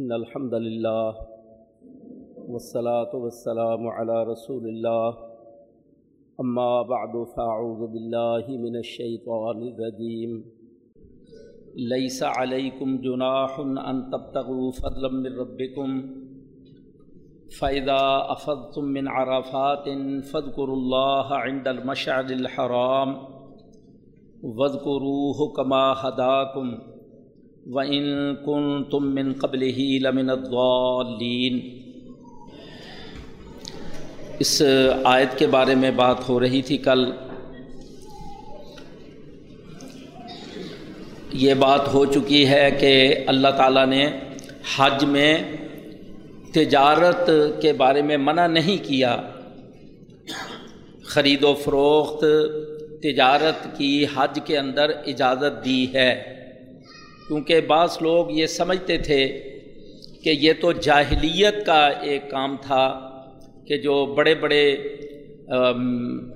إن الحمد لله والصلاة والسلام على رسول الله. أما بعد، فأعوذ بالله من الشيطان الرجيم. ليس عليكم جناح أن تبتغوا فضلا من ربكم. فإذا أفضتم من عرفات فاذكروا الله عند المشعر الحرام. واذكروه كما هداكم. وَإِن كُنتُم مِّن قَبْلِهِ لَمِنَ الضَّالِّينَ۔ اس آیت کے بارے میں بات ہو رہی تھی کل۔ یہ بات ہو چکی ہے کہ اللہ تعالیٰ نے حج میں تجارت کے بارے میں منع نہیں کیا۔ خرید و فروخت تجارت کی حج کے اندر اجازت دی ہے۔ کیونکہ بعض لوگ یہ سمجھتے تھے کہ یہ تو جاہلیت کا ایک کام تھا کہ جو بڑے بڑے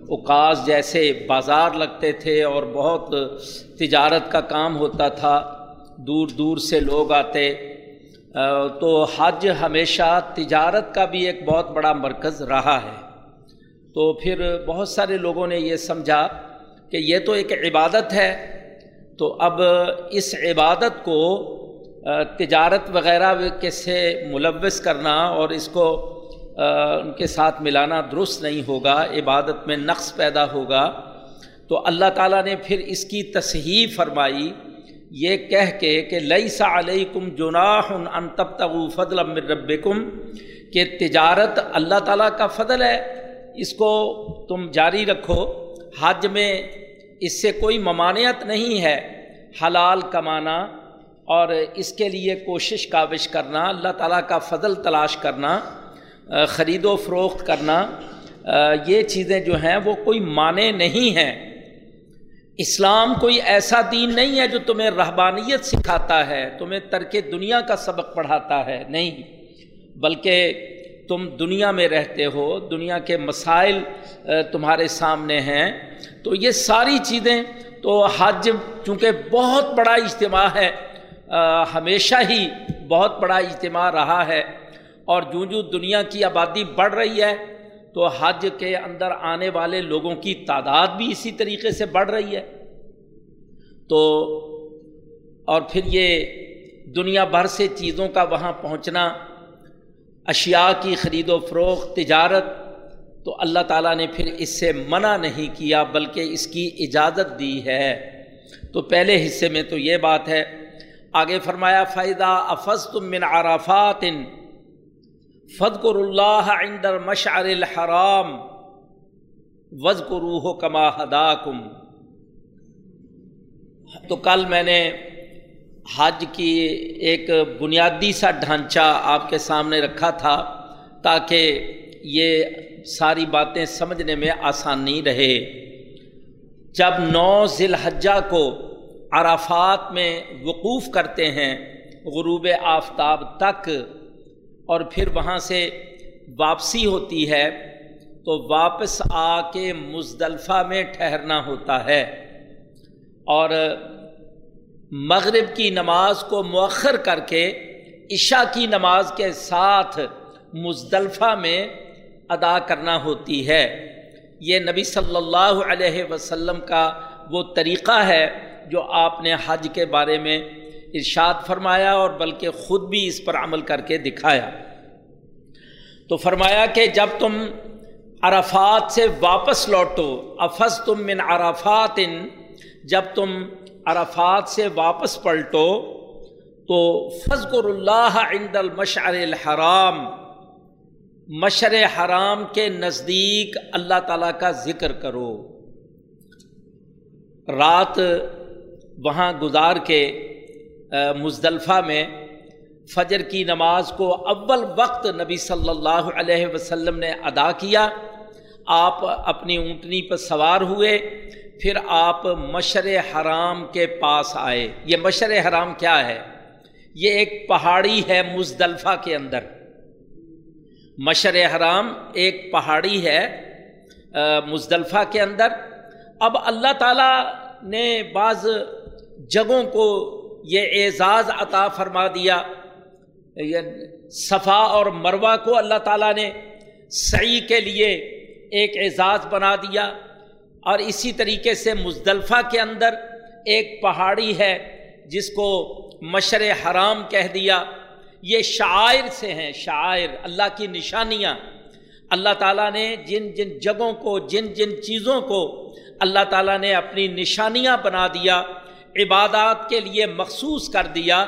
اوقاز جیسے بازار لگتے تھے اور بہت تجارت کا کام ہوتا تھا، دور دور سے لوگ آتے۔ تو حج ہمیشہ تجارت کا بھی ایک بہت بڑا مرکز رہا ہے۔ تو پھر بہت سارے لوگوں نے یہ سمجھا کہ یہ تو ایک عبادت ہے۔ تو اب اس عبادت کو تجارت وغیرہ کے سے ملوث کرنا اور اس کو ان کے ساتھ ملانا درست نہیں ہوگا، عبادت میں نقص پیدا ہوگا، تو اللہ تعالیٰ نے پھر اس کی تصحیح فرمائی، یہ کہہ کے کہ لئی سا علیہ کم جناح ان تب تغو فضل رب کم کہ تجارت اللہ تعالیٰ کا فضل ہے، اس کو تم جاری رکھو، حج میں اس سے کوئی ممانعت نہیں ہے حلال کمانا اور اس کے لیے کوشش کاوش کرنا، اللہ تعالیٰ کا فضل تلاش کرنا خرید و فروخت کرنا یہ چیزیں جو ہیں وہ کوئی معنی نہیں ہیں۔ اسلام کوئی ایسا دین نہیں ہے جو تمہیں رہبانیت سکھاتا ہے، تمہیں ترک دنیا کا سبق پڑھاتا ہے، نہیں، بلکہ تم دنیا میں رہتے ہو، دنیا کے مسائل تمہارے سامنے ہیں، تو یہ ساری چیزیں تو حج چونکہ بہت بڑا اجتماع ہے ہمیشہ ہی بہت بڑا اجتماع رہا ہے، اور جو جو دنیا کی آبادی بڑھ رہی ہے، تو حج کے اندر آنے والے لوگوں کی تعداد بھی اسی طریقے سے بڑھ رہی ہے۔ تو، اور پھر یہ دنیا بھر سے چیزوں کا وہاں پہنچنا اشیاء کی خرید و فروخت، تجارت، تو اللہ تعالیٰ نے پھر اس سے منع نہیں کیا، بلکہ اس کی اجازت دی ہے۔ تو پہلے حصے میں تو یہ بات ہے، آگے فرمایا فائدہ افز تم من عرفات فدقر اللہ عندر مشعر الحرام وز کو روح کما ہدا کم تو کل میں نے حج کی ایک بنیادی سا ڈھانچہ آپ کے سامنے رکھا تھا تاکہ یہ ساری باتیں سمجھنے میں آسانی رہے۔ جب نو ذی الحجہ کو عرفات میں وقوف کرتے ہیں غروب آفتاب تک اور پھر وہاں سے واپسی ہوتی ہے، تو واپس آ کے مزدلفہ میں ٹھہرنا ہوتا ہے۔ اور مغرب کی نماز کو مؤخر کر کے عشاء کی نماز کے ساتھ مزدلفہ میں ادا کرنا ہوتی ہے۔ یہ نبی صلی اللہ علیہ وسلم کا وہ طریقہ ہے جو آپ نے حج کے بارے میں ارشاد فرمایا اور بلکہ خود بھی اس پر عمل کر کے دکھایا۔ تو فرمایا کہ جب تم عرفات سے واپس لوٹو افز تم من عرفات، جب تم عرفات سے واپس پلٹو تو فضر اللہ عند المشعر الحرام مشر حرام کے نزدیک اللہ تعالیٰ کا ذکر کرو۔ رات وہاں گزار کے مزدلفہ میں فجر کی نماز کو اول وقت نبی صلی اللہ علیہ وسلم نے ادا کیا۔ آپ اپنی اونٹنی پر سوار ہوئے۔ پھر آپ مشر حرام کے پاس آئے۔ یہ مشر حرام کیا ہے؟ یہ ایک پہاڑی ہے مزدلفہ کے اندر۔ مشر حرام ایک پہاڑی ہے مزدلفہ کے اندر۔ اب اللہ تعالیٰ نے بعض جگہوں کو یہ اعزاز عطا فرما دیا۔ صفا اور مروا کو اللہ تعالیٰ نے سعی کے لیے ایک اعزاز بنا دیا۔ اور اسی طریقے سے مزدلفہ کے اندر ایک پہاڑی ہے جس کو مشر حرام کہہ دیا۔ یہ شاعر سے ہیں شاعر اللہ کی نشانیاں۔ اللہ تعالیٰ نے جن جن جگہوں کو، جن جن چیزوں کو اللہ تعالیٰ نے اپنی نشانیاں بنا دیا، عبادات کے لیے مخصوص کر دیا،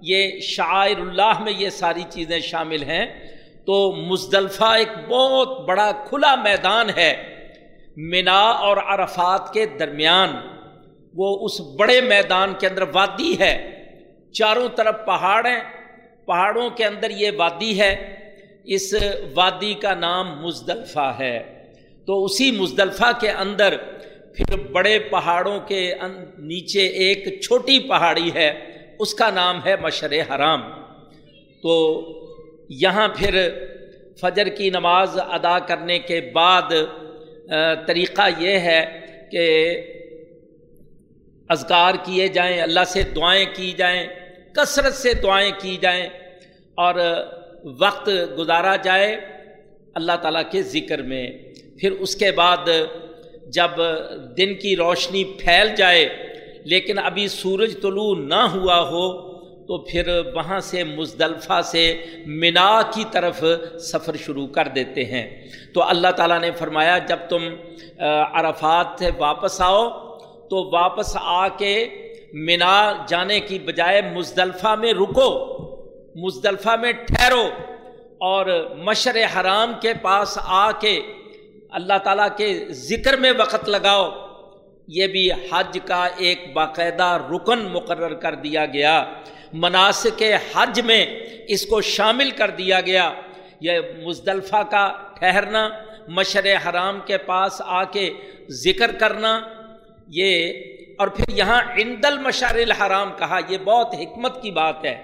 یہ شاعر اللہ میں یہ ساری چیزیں شامل ہیں۔ تو مزدلفہ ایک بہت بڑا کھلا میدان ہے۔ منا اور عرفات کے درمیان وہ اس بڑے میدان کے اندر وادی ہے۔ چاروں طرف پہاڑ ہیں۔ پہاڑوں کے اندر یہ وادی ہے۔ اس وادی کا نام مزدلفہ ہے۔ تو اسی مزدلفہ کے اندر پھر بڑے پہاڑوں کے نیچے ایک چھوٹی پہاڑی ہے۔ اس کا نام ہے مشر حرام۔ تو یہاں پھر فجر کی نماز ادا کرنے کے بعد طریقہ یہ ہے کہ اذکار کیے جائیں، اللہ سے دعائیں کی جائیں، کثرت سے دعائیں کی جائیں اور وقت گزارا جائے اللہ تعالیٰ کے ذکر میں۔ پھر اس کے بعد جب دن کی روشنی پھیل جائے، لیکن ابھی سورج طلوع نہ ہوا ہو تو پھر وہاں سے مزدلفہ سے منا کی طرف سفر شروع کر دیتے ہیں۔ تو اللہ تعالیٰ نے فرمایا، جب تم عرفات سے واپس آؤ، تو واپس آ کے منا جانے کی بجائے مزدلفہ میں رکو، مزدلفہ میں ٹھہرو اور مشر حرام کے پاس آ کے اللہ تعالیٰ کے ذکر میں وقت لگاؤ۔ یہ بھی حج کا ایک باقاعدہ رکن مقرر کر دیا گیا۔ مناسب حج میں اس کو شامل کر دیا گیا۔ یہ مزدلفہ کا ٹھہرنا، مشر حرام کے پاس آ کے ذکر کرنا، یہ اور پھر یہاں عند المشار الحرام کہا، یہ بہت حکمت کی بات ہے۔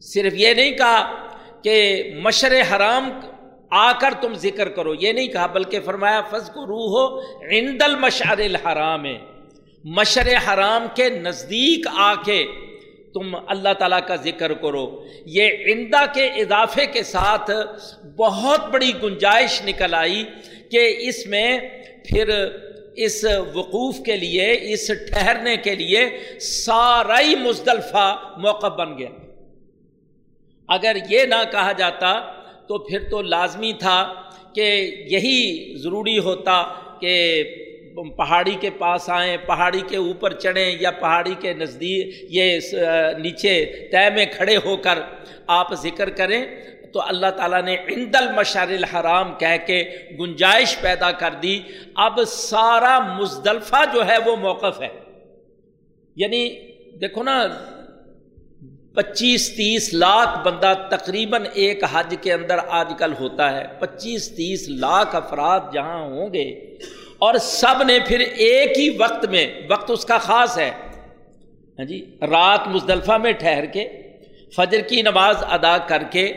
صرف یہ نہیں کہا کہ مشر حرام آ کر تم ذکر کرو، یہ نہیں کہا، بلکہ فرمایا فض کو روح ہو عند المشار الحرام۔ مشر حرام کے نزدیک آ کے تم اللہ تعالیٰ کا ذکر کرو۔ یہ عندہ کے اضافے کے ساتھ بہت بڑی گنجائش نکل آئی کہ اس میں پھر اس وقوف کے لیے، اس ٹھہرنے کے لیے سارا ہی مزدلفہ موقع بن گیا اگر یہ نہ کہا جاتا تو پھر تو لازمی تھا کہ یہی ضروری ہوتا کہ پہاڑی کے پاس آئیں، پہاڑی کے اوپر چڑھیں یا پہاڑی کے نزدیک یہ نیچے طے میں کھڑے ہو کر آپ ذکر کریں تو اللہ تعالیٰ نے عند المشار الحرام کہہ کے گنجائش پیدا کر دی۔ اب سارا مزدلفہ جو ہے وہ موقف ہے۔ یعنی دیکھو نا، پچیس تیس لاکھ بندہ تقریباً ایک حج کے اندر آج کل ہوتا ہے۔ پچیس تیس لاکھ افراد جہاں ہوں گے اور سب نے پھر ایک ہی وقت میں، وقت اس کا خاص ہے ہاں جی رات مزدلفہ میں ٹھہر کے، فجر کی نماز ادا کر کے،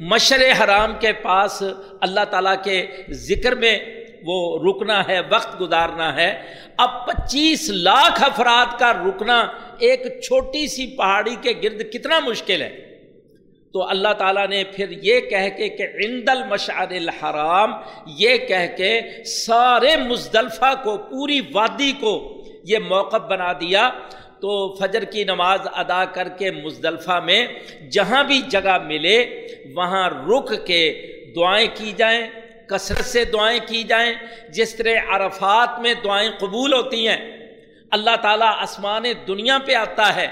مشر حرام کے پاس اللہ تعالیٰ کے ذکر میں وہ رکنا ہے، وقت گزارنا ہے۔ اب پچیس لاکھ افراد کا رکنا ایک چھوٹی سی پہاڑی کے گرد کتنا مشکل ہے؟ تو اللہ تعالیٰ نے پھر یہ کہہ کے کہ عند المشعر الحرام، یہ کہہ کے سارے مزدلفہ کو، پوری وادی کو یہ موقع بنا دیا۔ تو فجر کی نماز ادا کر کے مزدلفہ میں جہاں بھی جگہ ملے، وہاں رک کے دعائیں کی جائیں، کثرت سے دعائیں کی جائیں۔ جس طرح عرفات میں دعائیں قبول ہوتی ہیں، اللہ تعالیٰ آسمان دنیا پہ آتا ہے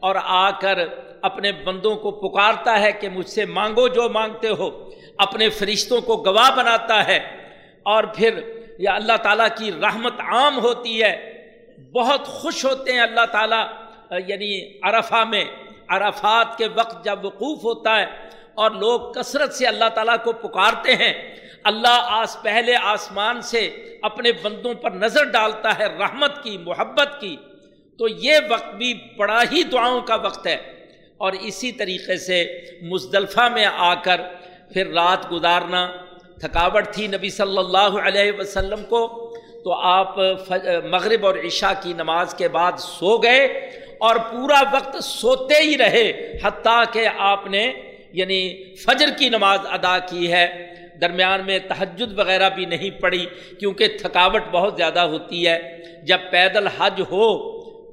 اور آ کر اپنے بندوں کو پکارتا ہے کہ مجھ سے مانگو جو مانگتے ہو، اپنے فرشتوں کو گواہ بناتا ہے۔ اور پھر یہ اللہ تعالیٰ کی رحمت عام ہوتی ہے۔ بہت خوش ہوتے ہیں اللہ تعالیٰ یعنی عرفہ میں۔ عرفات کے وقت جب وقوف ہوتا ہے اور لوگ کثرت سے اللہ تعالیٰ کو پکارتے ہیں، اللہ آس پہلے آسمان سے اپنے بندوں پر نظر ڈالتا ہے، رحمت کی، محبت کی۔ تو یہ وقت بھی بڑا ہی دعاؤں کا وقت ہے۔ اور اسی طریقے سے مزدلفہ میں آ کر پھر رات گزارنا تھکاوٹ تھی نبی صلی اللہ علیہ وسلم کو، تو آپ مغرب اور عشاء کی نماز کے بعد سو گئے اور پورا وقت سوتے ہی رہے، حتیٰ کہ آپ نے یعنی فجر کی نماز ادا کی ہے۔ درمیان میں تہجد وغیرہ بھی نہیں پڑی، کیونکہ تھکاوٹ بہت زیادہ ہوتی ہے۔ جب پیدل حج ہو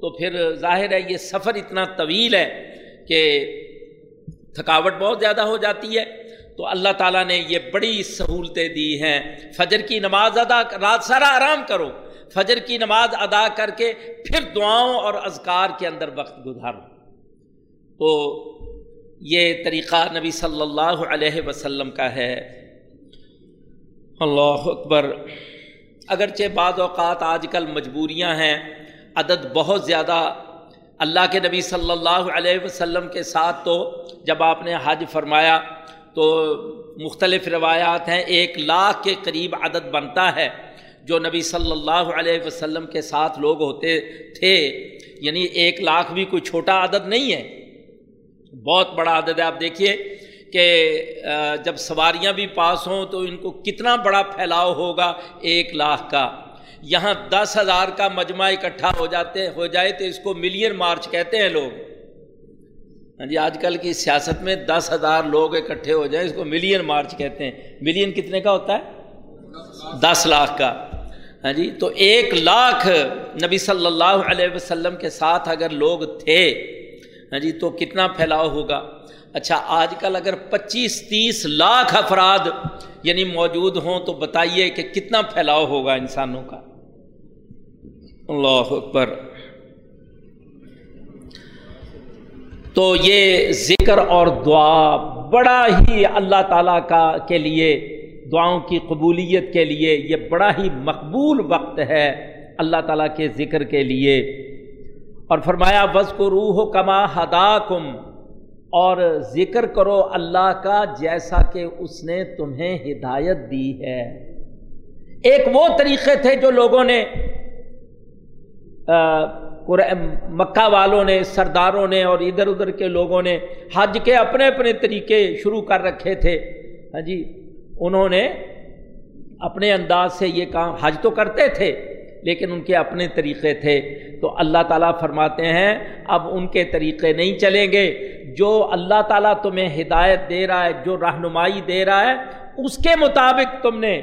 تو پھر ظاہر ہے یہ سفر اتنا طویل ہے۔ کہ تھکاوٹ بہت زیادہ ہو جاتی ہے، تو اللہ تعالیٰ نے یہ بڑی سہولتیں دی ہیں۔ فجر کی نماز ادا رات سارا آرام کرو۔ فجر کی نماز ادا کر کے پھر دعاؤں اور اذکار کے اندر وقت گزارو۔ تو یہ طریقہ نبی صلی اللہ علیہ وسلم کا ہے۔ اللہ اکبر۔ اگرچہ بعض اوقات آج کل مجبوریاں ہیں، عدد بہت زیادہ اللہ کے نبی صلی اللہ علیہ وسلم کے ساتھ تو جب آپ نے حج فرمایا تو مختلف روایات ہیں، ایک لاکھ کے قریب عدد بنتا ہے جو نبی صلی اللہ علیہ وسلم کے ساتھ لوگ ہوتے تھے۔ یعنی ایک لاکھ بھی کوئی چھوٹا عدد نہیں ہے۔ بہت بڑا عدد ہے۔ آپ دیکھیے کہ جب سواریاں بھی پاس ہوں تو ان کو کتنا بڑا پھیلاؤ ہوگا ایک لاکھ کا۔ یہاں دس ہزار کا مجمع اکٹھا ہو جاتے، ہو جائے تو اس کو ملین مارچ کہتے ہیں لوگ۔ ہاں جی آج کل کی سیاست میں دس ہزار لوگ اکٹھے ہو جائیں، اس کو ملین مارچ کہتے ہیں۔ ملین کتنے کا ہوتا ہے؟ دس لاکھ کا۔ ہاں جی تو ایک لاکھ نبی صلی اللہ علیہ وسلم کے ساتھ اگر لوگ تھے ہاں جی تو کتنا پھیلاؤ ہوگا؟ اچھا آج کل اگر پچیس تیس لاکھ افراد یعنی موجود ہوں تو بتائیے کہ کتنا پھیلاؤ ہوگا انسانوں کا؟ اللہ اکبر۔ تو یہ ذکر اور دعا بڑا ہی اللہ تعالیٰ کا کے لیے، دعاؤں کی قبولیت کے لیے، یہ بڑا ہی مقبول وقت ہے اللہ تعالیٰ کے ذکر کے لیے۔ اور فرمایا بس کو روح کما ہدا کم اور ذکر کرو اللہ کا جیسا کہ اس نے تمہیں ہدایت دی ہے۔ ایک وہ طریقے تھے جو لوگوں نے مکہ والوں نے، سرداروں نے اور ادھر ادھر کے لوگوں نے حج کے اپنے اپنے طریقے شروع کر رکھے تھے۔ ہاں جی انہوں نے اپنے انداز سے یہ کام، حج تو کرتے تھے لیکن ان کے اپنے طریقے تھے۔ تو اللہ تعالیٰ فرماتے ہیں، اب ان کے طریقے نہیں چلیں گے۔ جو اللہ تعالیٰ تمہیں ہدایت دے رہا ہے، جو رہنمائی دے رہا ہے، اس کے مطابق تم نے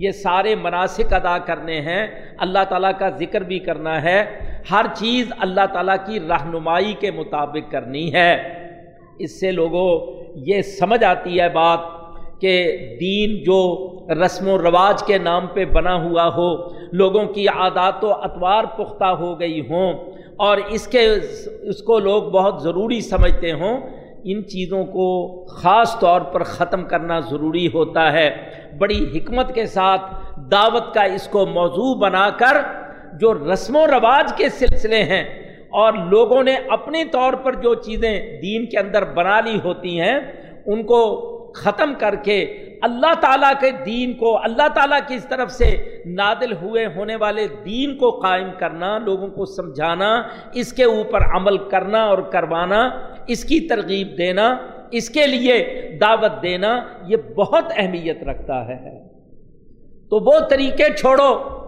یہ سارے مناسب ادا کرنے ہیں۔ اللہ تعالیٰ کا ذکر بھی کرنا ہے۔ ہر چیز اللہ تعالیٰ کی رہنمائی کے مطابق کرنی ہے۔ اس سے لوگوں، یہ سمجھ آتی ہے بات کہ دین جو رسم و رواج کے نام پہ بنا ہوا ہو، لوگوں کی عادات و اطوار پختہ ہو گئی ہوں اور اس کے، اس کو لوگ بہت ضروری سمجھتے ہوں۔ ان چیزوں کو خاص طور پر ختم کرنا ضروری ہوتا ہے۔ بڑی حکمت کے ساتھ دعوت کا اس کو موضوع بنا کر جو رسم و رواج کے سلسلے ہیں اور لوگوں نے اپنے طور پر جو چیزیں دین کے اندر بنا لی ہوتی ہیں، ان کو ختم کر کے اللہ تعالیٰ کے دین کو، اللہ تعالیٰ کی اس طرف سے نادل ہوئے ہونے والے دین کو قائم کرنا، لوگوں کو سمجھانا، اس کے اوپر عمل کرنا اور کروانا اس کی ترغیب دینا، اس کے لیے دعوت دینا، یہ بہت اہمیت رکھتا ہے۔ تو وہ طریقے چھوڑو۔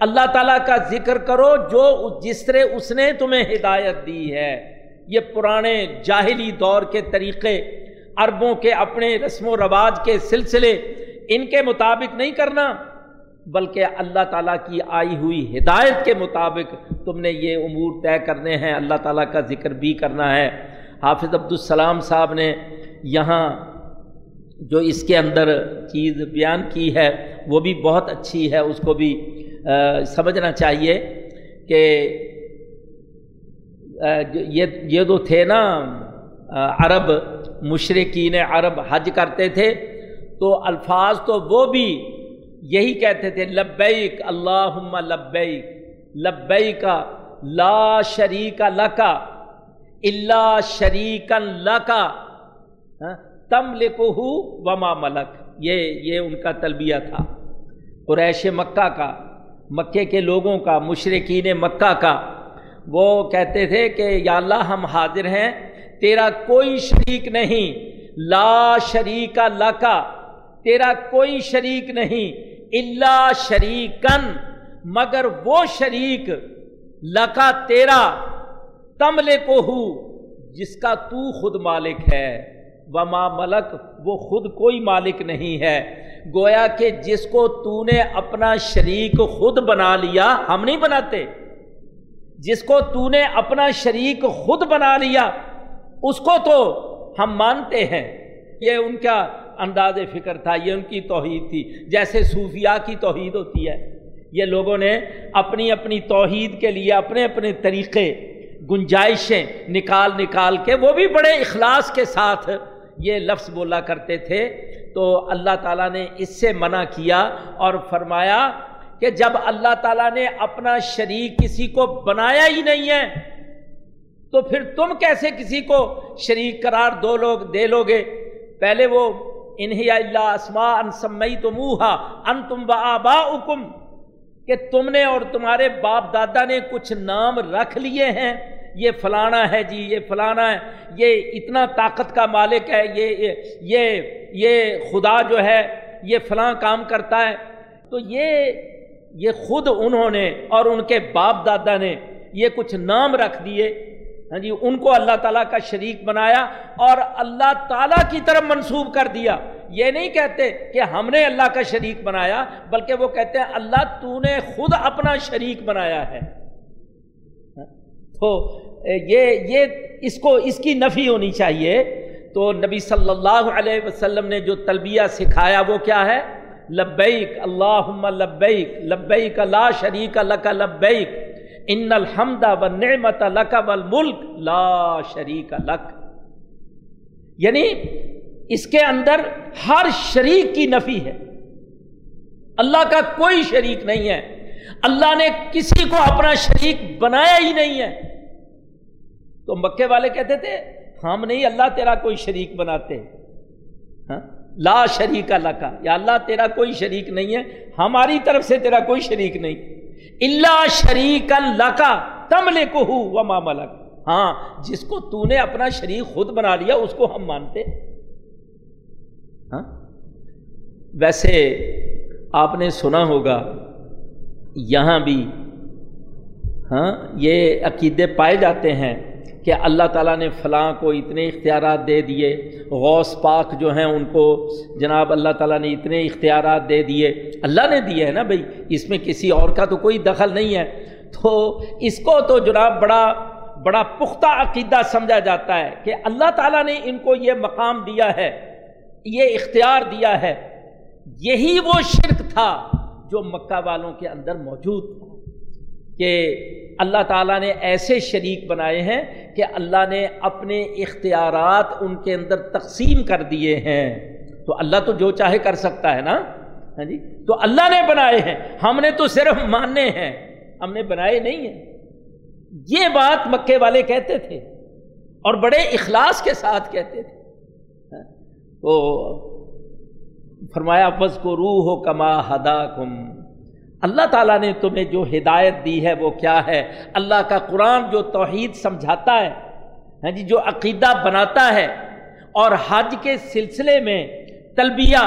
اللہ تعالیٰ کا ذکر کرو، جو جس طرح اس نے تمہیں ہدایت دی ہے۔ یہ پرانے جاہلی دور کے طریقے، عربوں کے اپنے رسم و رواج کے سلسلے، ان کے مطابق نہیں کرنا، بلکہ اللہ تعالیٰ کی آئی ہوئی ہدایت کے مطابق تم نے یہ امور طے کرنے ہیں۔ اللہ تعالیٰ کا ذکر بھی کرنا ہے۔ حافظ عبدالسلام صاحب نے یہاں جو اس کے اندر چیز بیان کی ہے، وہ بھی بہت اچھی ہے، اس کو بھی سمجھنا چاہیے کہ یہ جو تھے نا عرب مشرقین عرب حج کرتے تھے، تو الفاظ تو وہ بھی یہی کہتے تھے، لبیک اللہ لبیک لبئی کا لا شریک لکا اللہ شریک لکا ہاں؟ تم لکھو وما ملک، یہ یہ ان کا تلبیہ تھا۔ قریش مکہ کا، مکے کے لوگوں کا مشرقین مکہ کا۔ وہ کہتے تھے کہ یا اللہ ہم حاضر ہیں، تیرا کوئی شریک نہیں، لا شریک لکا، تیرا کوئی شریک نہیں اللہ شریکن مگر وہ شریک لکا تیرا۔ تملے کو ہو جس کا تو خود مالک ہے۔ و ما ملک، وہ خود کوئی مالک نہیں ہے۔ گویا کہ جس کو تو نے اپنا شریک خود بنا لیا، ہم نہیں بناتے۔ جس کو تو نے اپنا شریک خود بنا لیا، اس کو تو ہم مانتے ہیں۔ یہ ان کا انداز فکر تھا، یہ ان کی توحید تھی۔ جیسے صوفیاء کی توحید ہوتی ہے۔ یہ لوگوں نے اپنی اپنی توحید کے لیے اپنے اپنے طریقے گنجائشیں نکال نکال کے وہ بھی بڑے اخلاص کے ساتھ یہ لفظ بولا کرتے تھے۔ تو اللہ تعالیٰ نے اس سے منع کیا اور فرمایا کہ جب اللہ تعالیٰ نے اپنا شریک کسی کو بنایا ہی نہیں ہے، تو پھر تم کیسے کسی کو شریک قرار دو لوگ، دے لو گے پہلے وہ انہیا اللہ اسما ان سمئی تو منہا ان تم با کہ تم نے اور تمہارے باپ دادا نے کچھ نام رکھ لیے ہیں۔ یہ فلانا ہے جی یہ فلانا ہے، یہ اتنا طاقت کا مالک ہے، یہ یہ یہ خدا جو ہے، یہ فلاں کام کرتا ہے۔ تو یہ یہ خود انہوں نے اور ان کے باپ دادا نے یہ کچھ نام رکھ دیے۔ ہاں جی ان کو اللہ تعالیٰ کا شریک بنایا اور اللہ تعالیٰ کی طرف منسوب کر دیا۔ یہ نہیں کہتے کہ ہم نے اللہ کا شریک بنایا، بلکہ وہ کہتے ہیں اللہ تو نے خود اپنا شریک بنایا ہے۔ تو یہ یہ اس کو، اس کی نفی ہونی چاہیے۔ تو نبی صلی اللہ علیہ وسلم نے جو تلبیہ سکھایا وہ کیا ہے؟ لبیک اللہ لبیک لبیک لا شریک لک لبیک، ان الحمد و نعمت لک والملک لا شریک لک۔ یعنی اس کے اندر ہر شریک کی نفی ہے۔ اللہ کا کوئی شریک نہیں ہے۔ اللہ نے کسی کو اپنا شریک بنایا ہی نہیں ہے۔ تو مکے والے کہتے تھے، ہم نہیں، اللہ تیرا کوئی شریک بناتے۔ ہاں؟ لا شریک اللہ کا یا اللہ، تیرا کوئی شریک نہیں ہے۔ ہماری طرف سے تیرا کوئی شریک نہیں۔ اللہ شریک اللہ کا تم لے کو ہو ماملک ہاں جس کو تو نے اپنا شریک خود بنا لیا، اس کو ہم مانتے۔ ہاں؟ ویسے آپ نے سنا ہوگا، یہاں بھی ہاں یہ عقیدے پائے جاتے ہیں۔ کہ اللہ تعالیٰ نے فلاں کو اتنے اختیارات دے دیے، غوث پاک جو ہیں ان کو جناب اللہ تعالیٰ نے اتنے اختیارات دے دیے، اللہ نے دیے ہیں نا بھائی، اس میں کسی اور کا تو کوئی دخل نہیں ہے۔ تو اس کو تو جناب بڑا بڑا پختہ عقیدہ سمجھا جاتا ہے کہ اللہ تعالیٰ نے ان کو یہ مقام دیا ہے، یہ اختیار دیا ہے۔ یہی وہ شرک تھا جو مکہ والوں کے اندر موجود تھا۔ کہ اللہ تعالیٰ نے ایسے شریک بنائے ہیں کہ اللہ نے اپنے اختیارات ان کے اندر تقسیم کر دیے ہیں۔ تو اللہ تو جو چاہے کر سکتا ہے نا؟ ہاں جی؟ تو اللہ نے بنائے ہیں۔ ہم نے تو صرف ماننے ہیں۔ ہم نے بنائے نہیں ہیں۔ یہ بات مکے والے کہتے تھے اور بڑے اخلاص کے ساتھ کہتے تھے۔ ہاں؟ تو فرمایا بس کو روح ہو کما ہدا کم اللہ تعالیٰ نے تمہیں جو ہدایت دی ہے وہ کیا ہے؟ اللہ کا قرآن جو توحید سمجھاتا ہے ہاں جی جو عقیدہ بناتا ہے، اور حج کے سلسلے میں تلبیہ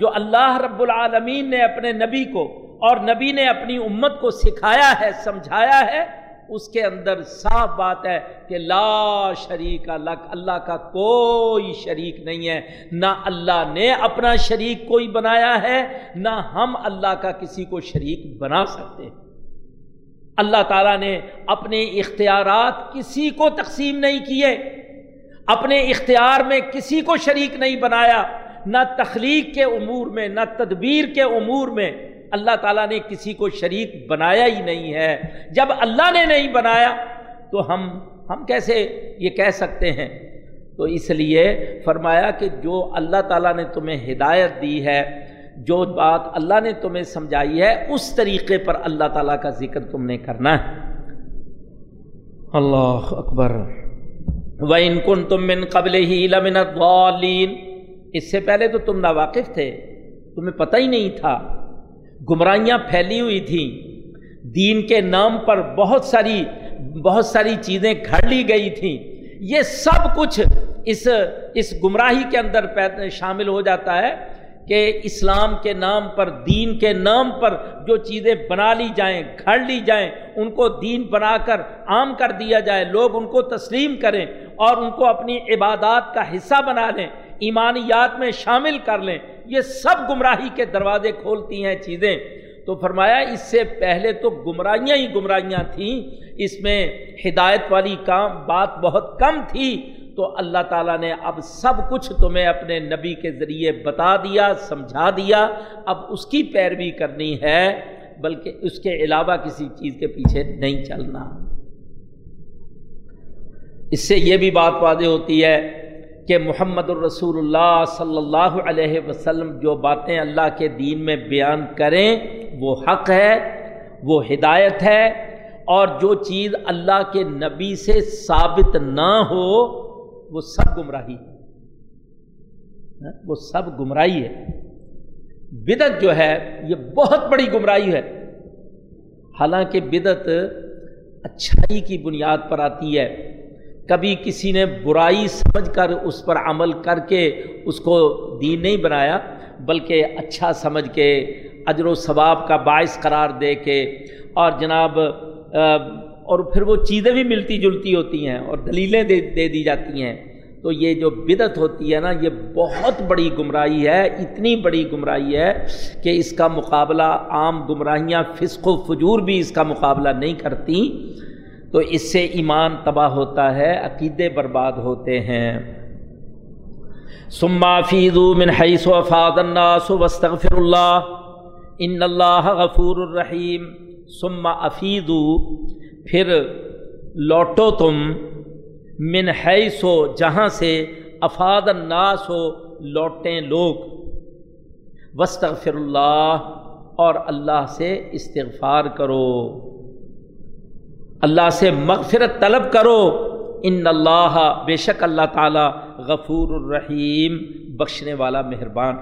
جو اللہ رب العالمین نے اپنے نبی کو اور نبی نے اپنی امت کو سکھایا ہے، سمجھایا ہے اس کے اندر صاف بات ہے کہ لا شریک لک، اللہ کا کوئی شریک نہیں ہے۔ نہ اللہ نے اپنا شریک کوئی بنایا ہے، نہ ہم اللہ کا کسی کو شریک بنا سکتے۔ ہیں اللہ تعالیٰ نے اپنے اختیارات کسی کو تقسیم نہیں کیے۔ اپنے اختیار میں کسی کو شریک نہیں بنایا۔ نہ تخلیق کے امور میں، نہ تدبیر کے امور میں۔ اللہ تعالیٰ نے کسی کو شریک بنایا ہی نہیں ہے۔ جب اللہ نے نہیں بنایا تو ہم ہم کیسے یہ کہہ سکتے ہیں؟ تو اس لیے فرمایا کہ جو اللہ تعالیٰ نے تمہیں ہدایت دی ہے جو بات اللہ نے تمہیں سمجھائی ہے اس طریقے پر اللہ تعالیٰ کا ذکر تم نے کرنا ہے۔ اللہ اکبر۔ و ان کن تم من قبل ہی لمن اس سے پہلے تو تم ناواقف تھے تمہیں پتہ ہی نہیں تھا۔ گمراہیاں پھیلی ہوئی تھیں۔ دین کے نام پر بہت ساری بہت ساری چیزیں گھڑ لی گئی تھیں۔ یہ سب کچھ اس اس گمراہی کے اندر شامل ہو جاتا ہے کہ اسلام کے نام پر، دین کے نام پر جو چیزیں بنا لی جائیں، گھڑ لی جائیں، ان کو دین بنا کر عام کر دیا جائے، لوگ ان کو تسلیم کریں اور ان کو اپنی عبادات کا حصہ بنا لیں، ایمانیات میں شامل کر لیں۔ یہ سب گمراہی کے دروازے کھولتی ہیں چیزیں۔ تو فرمایا، اس سے پہلے تو گمراہیاں ہی گمراہیاں تھیں۔ اس میں ہدایت والی کام، بات بہت کم تھی۔ تو اللہ تعالیٰ نے اب سب کچھ تمہیں اپنے نبی کے ذریعے بتا دیا، سمجھا دیا۔ اب اس کی پیروی کرنی ہے، بلکہ اس کے علاوہ کسی چیز کے پیچھے نہیں چلنا۔ اس سے یہ بھی بات واضح ہوتی ہے کہ محمد الرسول اللہ صلی اللہ علیہ وسلم جو باتیں اللہ کے دین میں بیان کریں، وہ حق ہے، وہ ہدایت ہے، اور جو چیز اللہ کے نبی سے ثابت نہ ہو، وہ سب گمراہی ہے۔ ہاں؟ وہ سب گمراہی ہے۔ بدت جو ہے، یہ بہت بڑی گمراہی ہے۔ حالانکہ بدت اچھائی کی بنیاد پر آتی ہے۔ کبھی کسی نے برائی سمجھ کر اس پر عمل کر کے اس کو دین نہیں بنایا، بلکہ اچھا سمجھ کے، اجر و ثواب کا باعث قرار دے کے، اور جناب اور پھر وہ چیزیں بھی ملتی جلتی ہوتی ہیں اور دلیلیں دے دے دی جاتی ہیں۔ تو یہ جو بدت ہوتی ہے نا، یہ بہت بڑی گمراہی ہے، اتنی بڑی گمراہی ہے کہ اس کا مقابلہ عام گمراہیاں، فسق و فجور بھی اس کا مقابلہ نہیں کرتی۔ تو اس سے ایمان تباہ ہوتا ہے، عقیدے برباد ہوتے ہیں۔ سما فیضو من حیث و فاد الناس وستغفر اللہ، ان اللہ غفور الرحیم۔ سما افیدو، پھر لوٹو تم من حیث ہو جہاں سے افاد الناس ہو لوٹیں لوگ۔ وسطر اللہ اور اللہ سے استغفار کرو۔ اللہ سے مغفرت طلب کرو۔ ان اللہ بے شک اللہ تعالی غفور الرحیم، بخشنے والا مہربان۔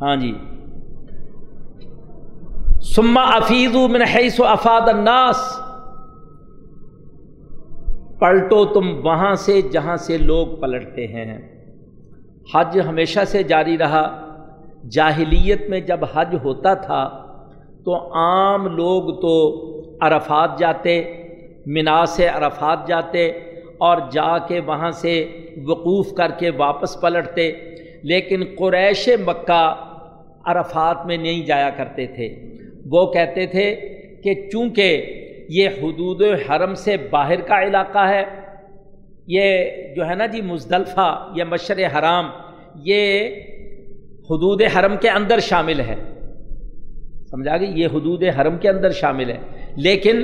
ہاں جی۔ سما افیز من حیث و افاد الناس۔ پلٹو تم وہاں سے جہاں سے لوگ پلٹتے ہیں۔ حج ہمیشہ سے جاری رہا۔ جاہلیت میں جب حج ہوتا تھا تو عام لوگ تو عرفات جاتے منا سے عرفات جاتے اور جا کے وہاں سے وقوف کر کے واپس پلٹتے، لیکن قریش مکہ عرفات میں نہیں جایا کرتے تھے۔ وہ کہتے تھے کہ چونکہ یہ حدود حرم سے باہر کا علاقہ ہے، یہ جو ہے نا جی مزدلفہ یا مشر حرام، یہ حدود حرم کے اندر شامل ہے۔ سمجھا گئی؟ یہ حدود حرم کے اندر شامل ہے۔ لیکن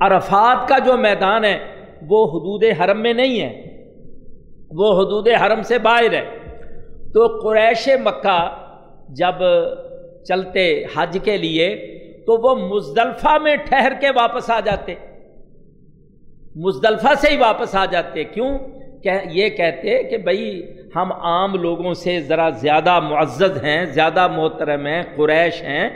عرفات کا جو میدان ہے، وہ حدود حرم میں نہیں ہے۔ وہ حدود حرم سے باہر ہے۔ تو قریش مکہ جب چلتے حج کے لیے، تو وہ مزدلفہ میں ٹھہر کے واپس آ جاتے۔ مزدلفہ سے ہی واپس آ جاتے۔ کیوں؟ کہ یہ کہتے کہ بھائی ہم عام لوگوں سے ذرا زیادہ معزز ہیں، زیادہ محترم ہیں، قریش ہیں۔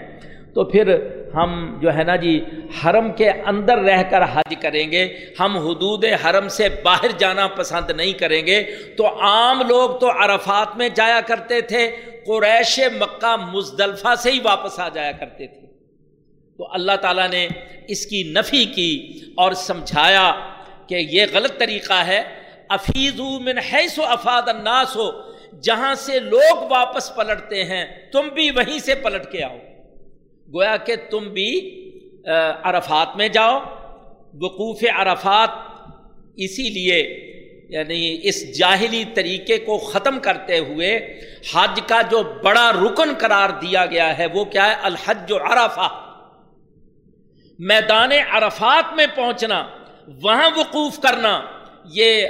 تو پھر ہم جو ہے نا جی حرم کے اندر رہ کر حج کریں گے، ہم حدود حرم سے باہر جانا پسند نہیں کریں گے۔ تو عام لوگ تو عرفات میں جایا کرتے تھے، قریش مکہ مزدلفہ سے ہی واپس آ جایا کرتے تھے۔ تو اللہ تعالیٰ نے اس کی نفی کی اور سمجھایا کہ یہ غلط طریقہ ہے۔ افیز من حیث و افاد الناس ہو جہاں سے لوگ واپس پلٹتے ہیں، تم بھی وہیں سے پلٹ کے آؤ۔ گویا کہ تم بھی عرفات میں جاؤ۔ وقوف عرفات اسی لیے یعنی اس جاہلی طریقے کو ختم کرتے ہوئے حج کا جو بڑا رکن قرار دیا گیا ہے، وہ کیا ہے؟ الحج و عرفہ۔ میدان عرفات میں پہنچنا، وہاں وقوف کرنا، یہ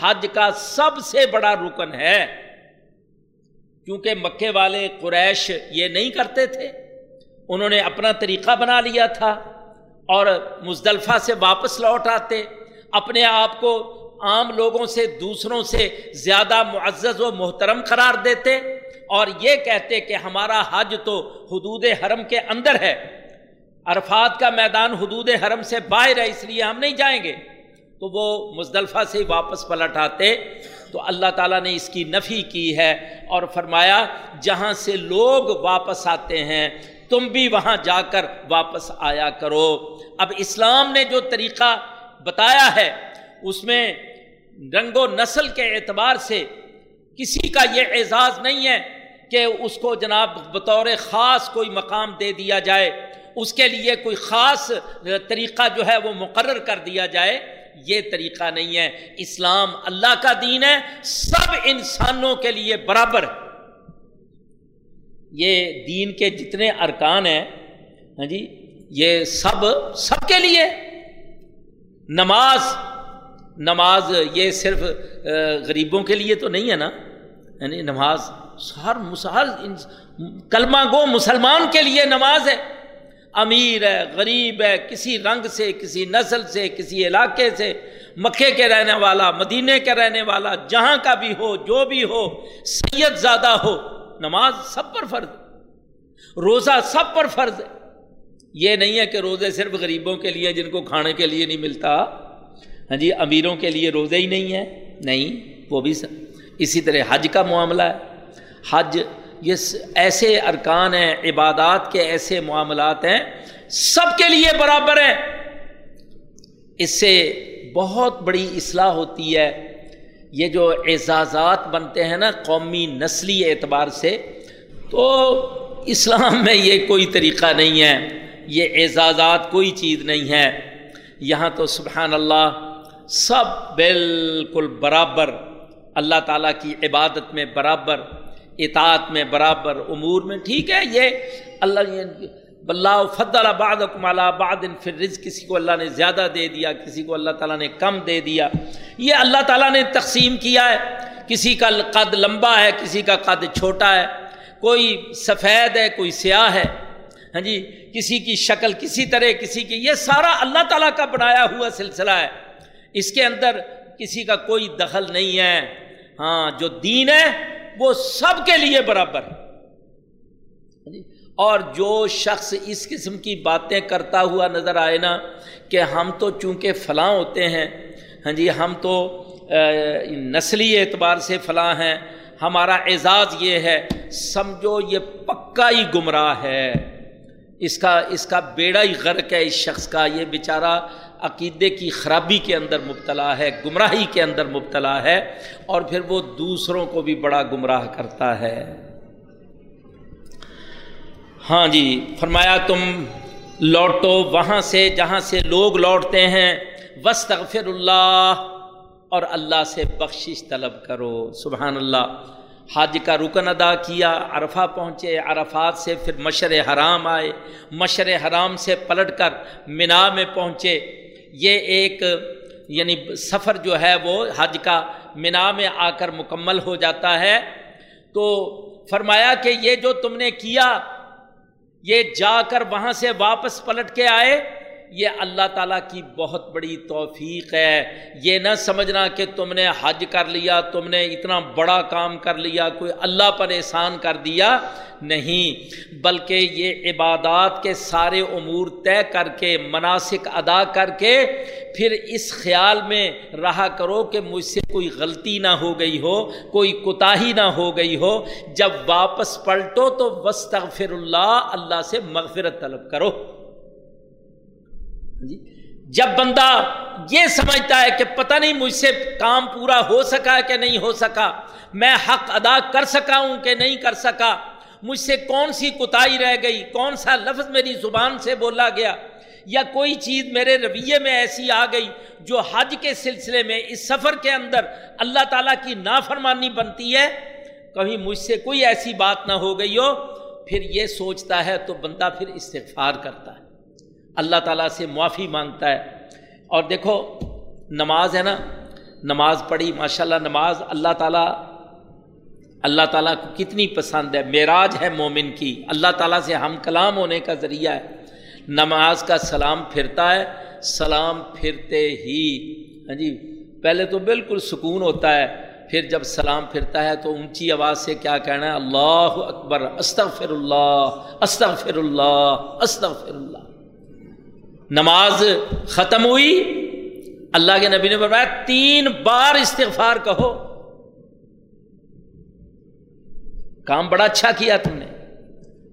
حج کا سب سے بڑا رکن ہے۔ کیونکہ مکے والے قریش یہ نہیں کرتے تھے۔ انہوں نے اپنا طریقہ بنا لیا تھا اور مزدلفہ سے واپس لوٹ آتے، اپنے آپ کو عام لوگوں سے، دوسروں سے زیادہ معزز و محترم قرار دیتے اور یہ کہتے کہ ہمارا حج تو حدود حرم کے اندر ہے۔ عرفات کا میدان حدود حرم سے باہر ہے، اس لیے ہم نہیں جائیں گے۔ تو وہ مزدلفہ سے واپس پلٹ آتے۔ تو اللہ تعالیٰ نے اس کی نفی کی ہے اور فرمایا، جہاں سے لوگ واپس آتے ہیں تم بھی وہاں جا کر واپس آیا کرو۔ اب اسلام نے جو طریقہ بتایا ہے، اس میں رنگ و نسل کے اعتبار سے کسی کا یہ اعزاز نہیں ہے کہ اس کو جناب بطور خاص کوئی مقام دے دیا جائے۔ اس کے لیے کوئی خاص طریقہ جو ہے وہ مقرر کر دیا جائے۔ یہ طریقہ نہیں ہے۔ اسلام اللہ کا دین ہے۔ سب انسانوں کے لیے برابر ہے۔ یہ دین کے جتنے ارکان ہیں ہاں جی یہ سب سب کے لیے۔ نماز نماز یہ صرف غریبوں کے لیے تو نہیں ہے نا۔ یعنی نماز ہر مسہر کلمہ گو مسلمان کے لیے نماز ہے۔ امیر ہے، غریب ہے، کسی رنگ سے، کسی نسل سے، کسی علاقے سے۔ مکے کے رہنے والا، مدینے کے رہنے والا، جہاں کا بھی ہو، جو بھی ہو، سید زیادہ ہو۔ نماز سب پر فرض روزہ سب پر فرض ہے۔ یہ نہیں ہے کہ روزے صرف غریبوں کے لیے، جن کو کھانے کے لیے نہیں ملتا۔ ہاں جی امیروں کے لیے روزے ہی نہیں ہیں نہیں، وہ بھی اسی طرح حج کا معاملہ ہے۔ حج یہ ایسے ارکان ہیں، عبادات کے ایسے معاملات ہیں۔ سب کے لیے برابر ہیں۔ اس سے بہت بڑی اصلاح ہوتی ہے۔ یہ جو اعزازات بنتے ہیں نا قومی نسلی اعتبار سے، تو اسلام میں یہ کوئی طریقہ نہیں ہے، یہ اعزازات کوئی چیز نہیں ہے۔ یہاں تو سبحان اللہ سب بالکل برابر، اللہ تعالیٰ کی عبادت میں برابر، اطاعت میں برابر، امور میں ٹھیک ہے، یہ اللہ اللہ فضل آباد کمالا باد پھر رز کسی کو اللہ نے زیادہ دے دیا کسی کو اللہ تعالیٰ نے کم دے دیا۔ یہ اللہ تعالیٰ نے تقسیم کیا ہے۔ کسی کا قد لمبا ہے کسی کا قد چھوٹا ہے۔ کوئی سفید ہے کوئی سیاہ ہے۔ ہاں جی کسی کی شکل کسی طرح کسی کی یہ سارا اللہ تعالیٰ کا بنایا ہوا سلسلہ ہے۔ اس کے اندر کسی کا کوئی دخل نہیں ہے۔ ہاں جو دین ہے وہ سب کے لیے برابر۔ جی، اور جو شخص اس قسم کی باتیں کرتا ہوا نظر آئے نا کہ ہم تو چونکہ فلاں ہوتے ہیں ہاں جی ہم تو نسلی اعتبار سے فلاں ہیں، ہمارا اعزاز یہ ہے، سمجھو یہ پکا ہی گمراہ ہے۔ اس کا اس کا بیڑا ہی غرق ہے اس شخص کا، یہ بیچارہ عقیدے کی خرابی کے اندر مبتلا ہے، گمراہی کے اندر مبتلا ہے اور پھر وہ دوسروں کو بھی بڑا گمراہ کرتا ہے۔ ہاں جی فرمایا تم لوٹو وہاں سے جہاں سے لوگ لوٹتے ہیں وسطر اللہ اور اللہ سے بخشش طلب کرو۔ سبحان اللہ۔ حج کا رکن ادا کیا، عرفہ پہنچے، عرفات سے پھر مشر حرام آئے۔ مشر حرام سے پلٹ کر منا میں پہنچے۔ یہ ایک یعنی سفر جو ہے وہ حج کا منا میں آ کر مکمل ہو جاتا ہے۔ تو فرمایا کہ یہ جو تم نے کیا یہ جا کر وہاں سے واپس پلٹ کے آئے یہ اللہ تعالیٰ کی بہت بڑی توفیق ہے۔ یہ نہ سمجھنا کہ تم نے حج کر لیا، تم نے اتنا بڑا کام کر لیا، کوئی اللہ پر احسان کر دیا نہیں۔ بلکہ یہ عبادات کے سارے امور طے کر کے، مناسک ادا کر کے، پھر اس خیال میں رہا کرو کہ مجھ سے کوئی غلطی نہ ہو گئی ہو، کوئی کوتاہی نہ ہو گئی ہو۔ جب واپس پلٹو تو وسطر اللہ اللہ سے مغفرت طلب کرو۔ جی جب بندہ یہ سمجھتا ہے کہ پتہ نہیں مجھ سے کام پورا ہو سکا کہ نہیں ہو سکا، میں حق ادا کر سکا ہوں کہ نہیں کر سکا، مجھ سے کون سی کتائی رہ گئی، کون سا لفظ میری زبان سے بولا گیا، یا کوئی چیز میرے رویے میں ایسی آ گئی جو حج کے سلسلے میں، اس سفر کے اندر اللہ تعالیٰ کی نافرمانی بنتی ہے کہیں مجھ سے کوئی ایسی بات نہ ہو گئی ہو، پھر یہ سوچتا ہے تو بندہ پھر استغفار کرتا ہے۔ اللہ تعالیٰ سے معافی مانگتا ہے۔ اور دیکھو، نماز ہے نا، نماز پڑھی ماشاء اللہ نماز اللہ تعالیٰ اللہ تعالیٰ کو کتنی پسند ہے۔ معراج ہے مومن کی۔ اللہ تعالیٰ سے ہم کلام ہونے کا ذریعہ ہے۔ نماز کا سلام پھرتا ہے، سلام پھرتے ہی۔ ہاں جی پہلے تو بالکل سکون ہوتا ہے، پھر جب سلام پھرتا ہے تو اونچی آواز سے کیا کہنا ہے؟ اللہ اکبر، استغفر اللہ استغفر اللہ استغفر اللہ۔ نماز ختم ہوئی۔ اللہ کے نبی نے فرمایا، تین بار استغفار کہو۔ کام بڑا اچھا کیا تم نے۔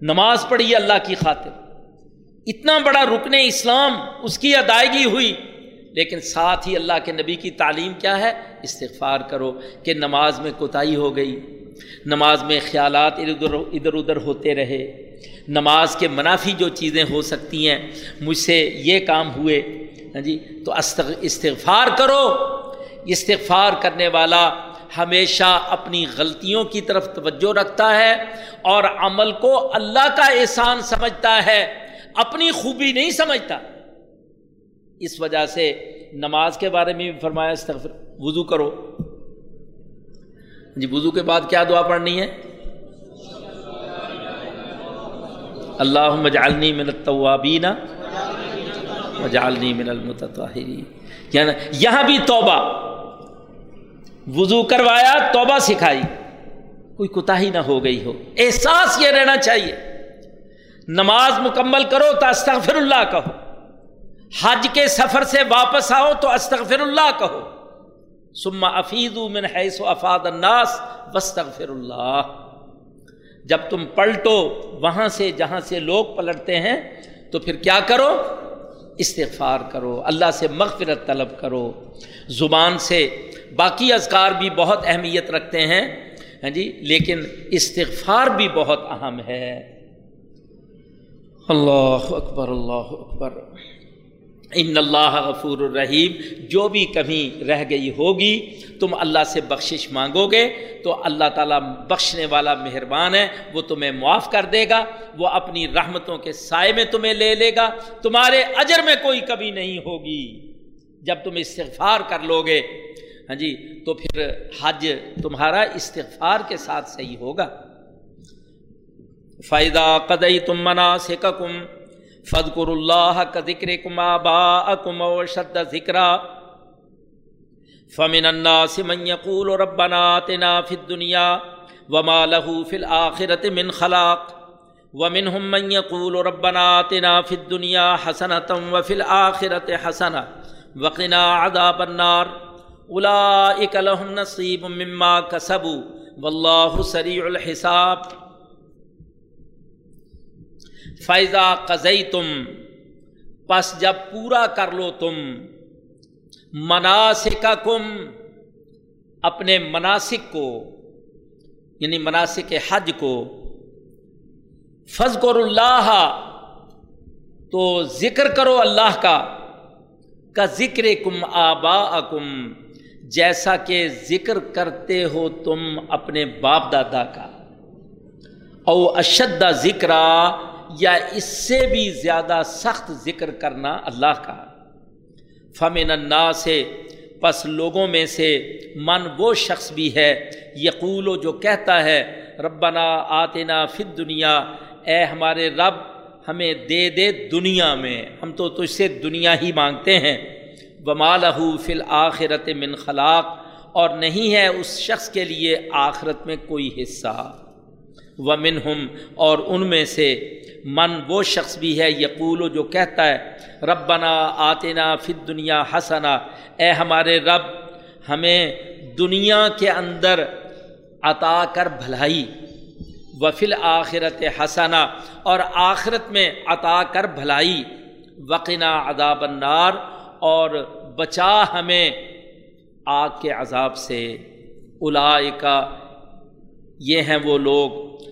نماز پڑھی اللہ کی خاطر۔ اتنا بڑا رکن اسلام، اس کی ادائیگی ہوئی۔ لیکن ساتھ ہی اللہ کے نبی کی تعلیم کیا ہے؟ استغفار کرو کہ نماز میں کوتاہی ہو گئی۔ نماز میں خیالات ادھر ادھر ادھر ہوتے رہے۔ نماز کے منافی جو چیزیں ہو سکتی ہیں، مجھ سے یہ کام ہوئے۔ ہاں جی؟ تو استغفار کرو۔ استغفار کرنے والا ہمیشہ اپنی غلطیوں کی طرف توجہ رکھتا ہے اور عمل کو اللہ کا احسان سمجھتا ہے۔ اپنی خوبی نہیں سمجھتا۔ اس وجہ سے نماز کے بارے میں بھی فرمایا، استغفر، وضو کرو۔ ہاں جی وضو کے بعد کیا دعا پڑھنی ہے؟ اللہ مجالنی من التوابین مجالنی من المتطہرین۔ یعنی یہاں بھی توبہ۔ وضو کروایا، توبہ سکھائی۔ کوئی کوتا ہی نہ ہو گئی ہو۔ احساس یہ رہنا چاہیے۔ نماز مکمل کرو تو استغفر اللہ کہو۔ حج کے سفر سے واپس آؤ تو استغفر اللہ کہو۔ سما افید من حیث و افاد الناس وستغفر اللہ جب تم پلٹو وہاں سے جہاں سے لوگ پلٹتے ہیں، تو پھر کیا کرو؟ استغفار کرو، اللہ سے مغفرت طلب کرو۔ زبان سے باقی اذکار بھی بہت اہمیت رکھتے ہیں ہاں جی لیکن استغفار بھی بہت اہم ہے۔ اللہ اکبر اللہ اکبر۔ ان اللہ غفور الرحیم، جو بھی کمی رہ گئی ہوگی، تم اللہ سے بخشش مانگو گے، تو اللہ تعالیٰ بخشنے والا مہربان ہے، وہ تمہیں معاف کر دے گا، وہ اپنی رحمتوں کے سائے میں تمہیں لے لے گا۔ تمہارے اجر میں کوئی کمی نہیں ہوگی۔ جب تم استغفار کر لو گے ہاں جی تو پھر حج تمہارا استغفار کے ساتھ صحیح ہوگا۔ فائدہ قدئی تم منا سکم فضکر اللہ کا ذکر کما با کم و شد ذکر فمن الناس من يقول ربنا آتنا في الدنيا وما له في الآخرة من خلاق ومنهم من يقول ربنا آتنا في الدنيا حسنة وفي الآخرة حسنة وقنا عذاب النار أولئك لهم نصيب مما كسبوا والله سريع الحساب فیضا قزئی تم پس جب پورا کر لو تم مناسک کم اپنے مناسک کو یعنی مناسک حج کو فض اللہ تو ذکر کرو اللہ کا کا ذکر کم آبا کم جیسا کہ ذکر کرتے ہو تم اپنے باپ دادا کا۔ او اشد ذکر یا اس سے بھی زیادہ سخت ذکر کرنا اللہ کا فمن النا سے پس لوگوں میں سے من وہ شخص بھی ہے، یقول و جو کہتا ہے، ربنا آتنا فت دنیا اے ہمارے رب، ہمیں دے دے دنیا میں۔ ہم تو تجھ سے دنیا ہی مانگتے ہیں۔ ومالہ فل آخرت من خلاق، اور نہیں ہے اس شخص کے لیے آخرت میں کوئی حصہ۔ و منہم اور ان میں سے من وہ شخص بھی ہے یقول جو کہتا ہے، ربنا آتنا فت دنیا حسنا، اے ہمارے رب، ہمیں دنیا کے اندر عطا کر بھلائی وفل آخرت حسنا، اور آخرت میں عطا کر بھلائی، وقنا عذاب النار، اور بچا ہمیں آگ کے عذاب سے۔ کا یہ ہیں وہ لوگ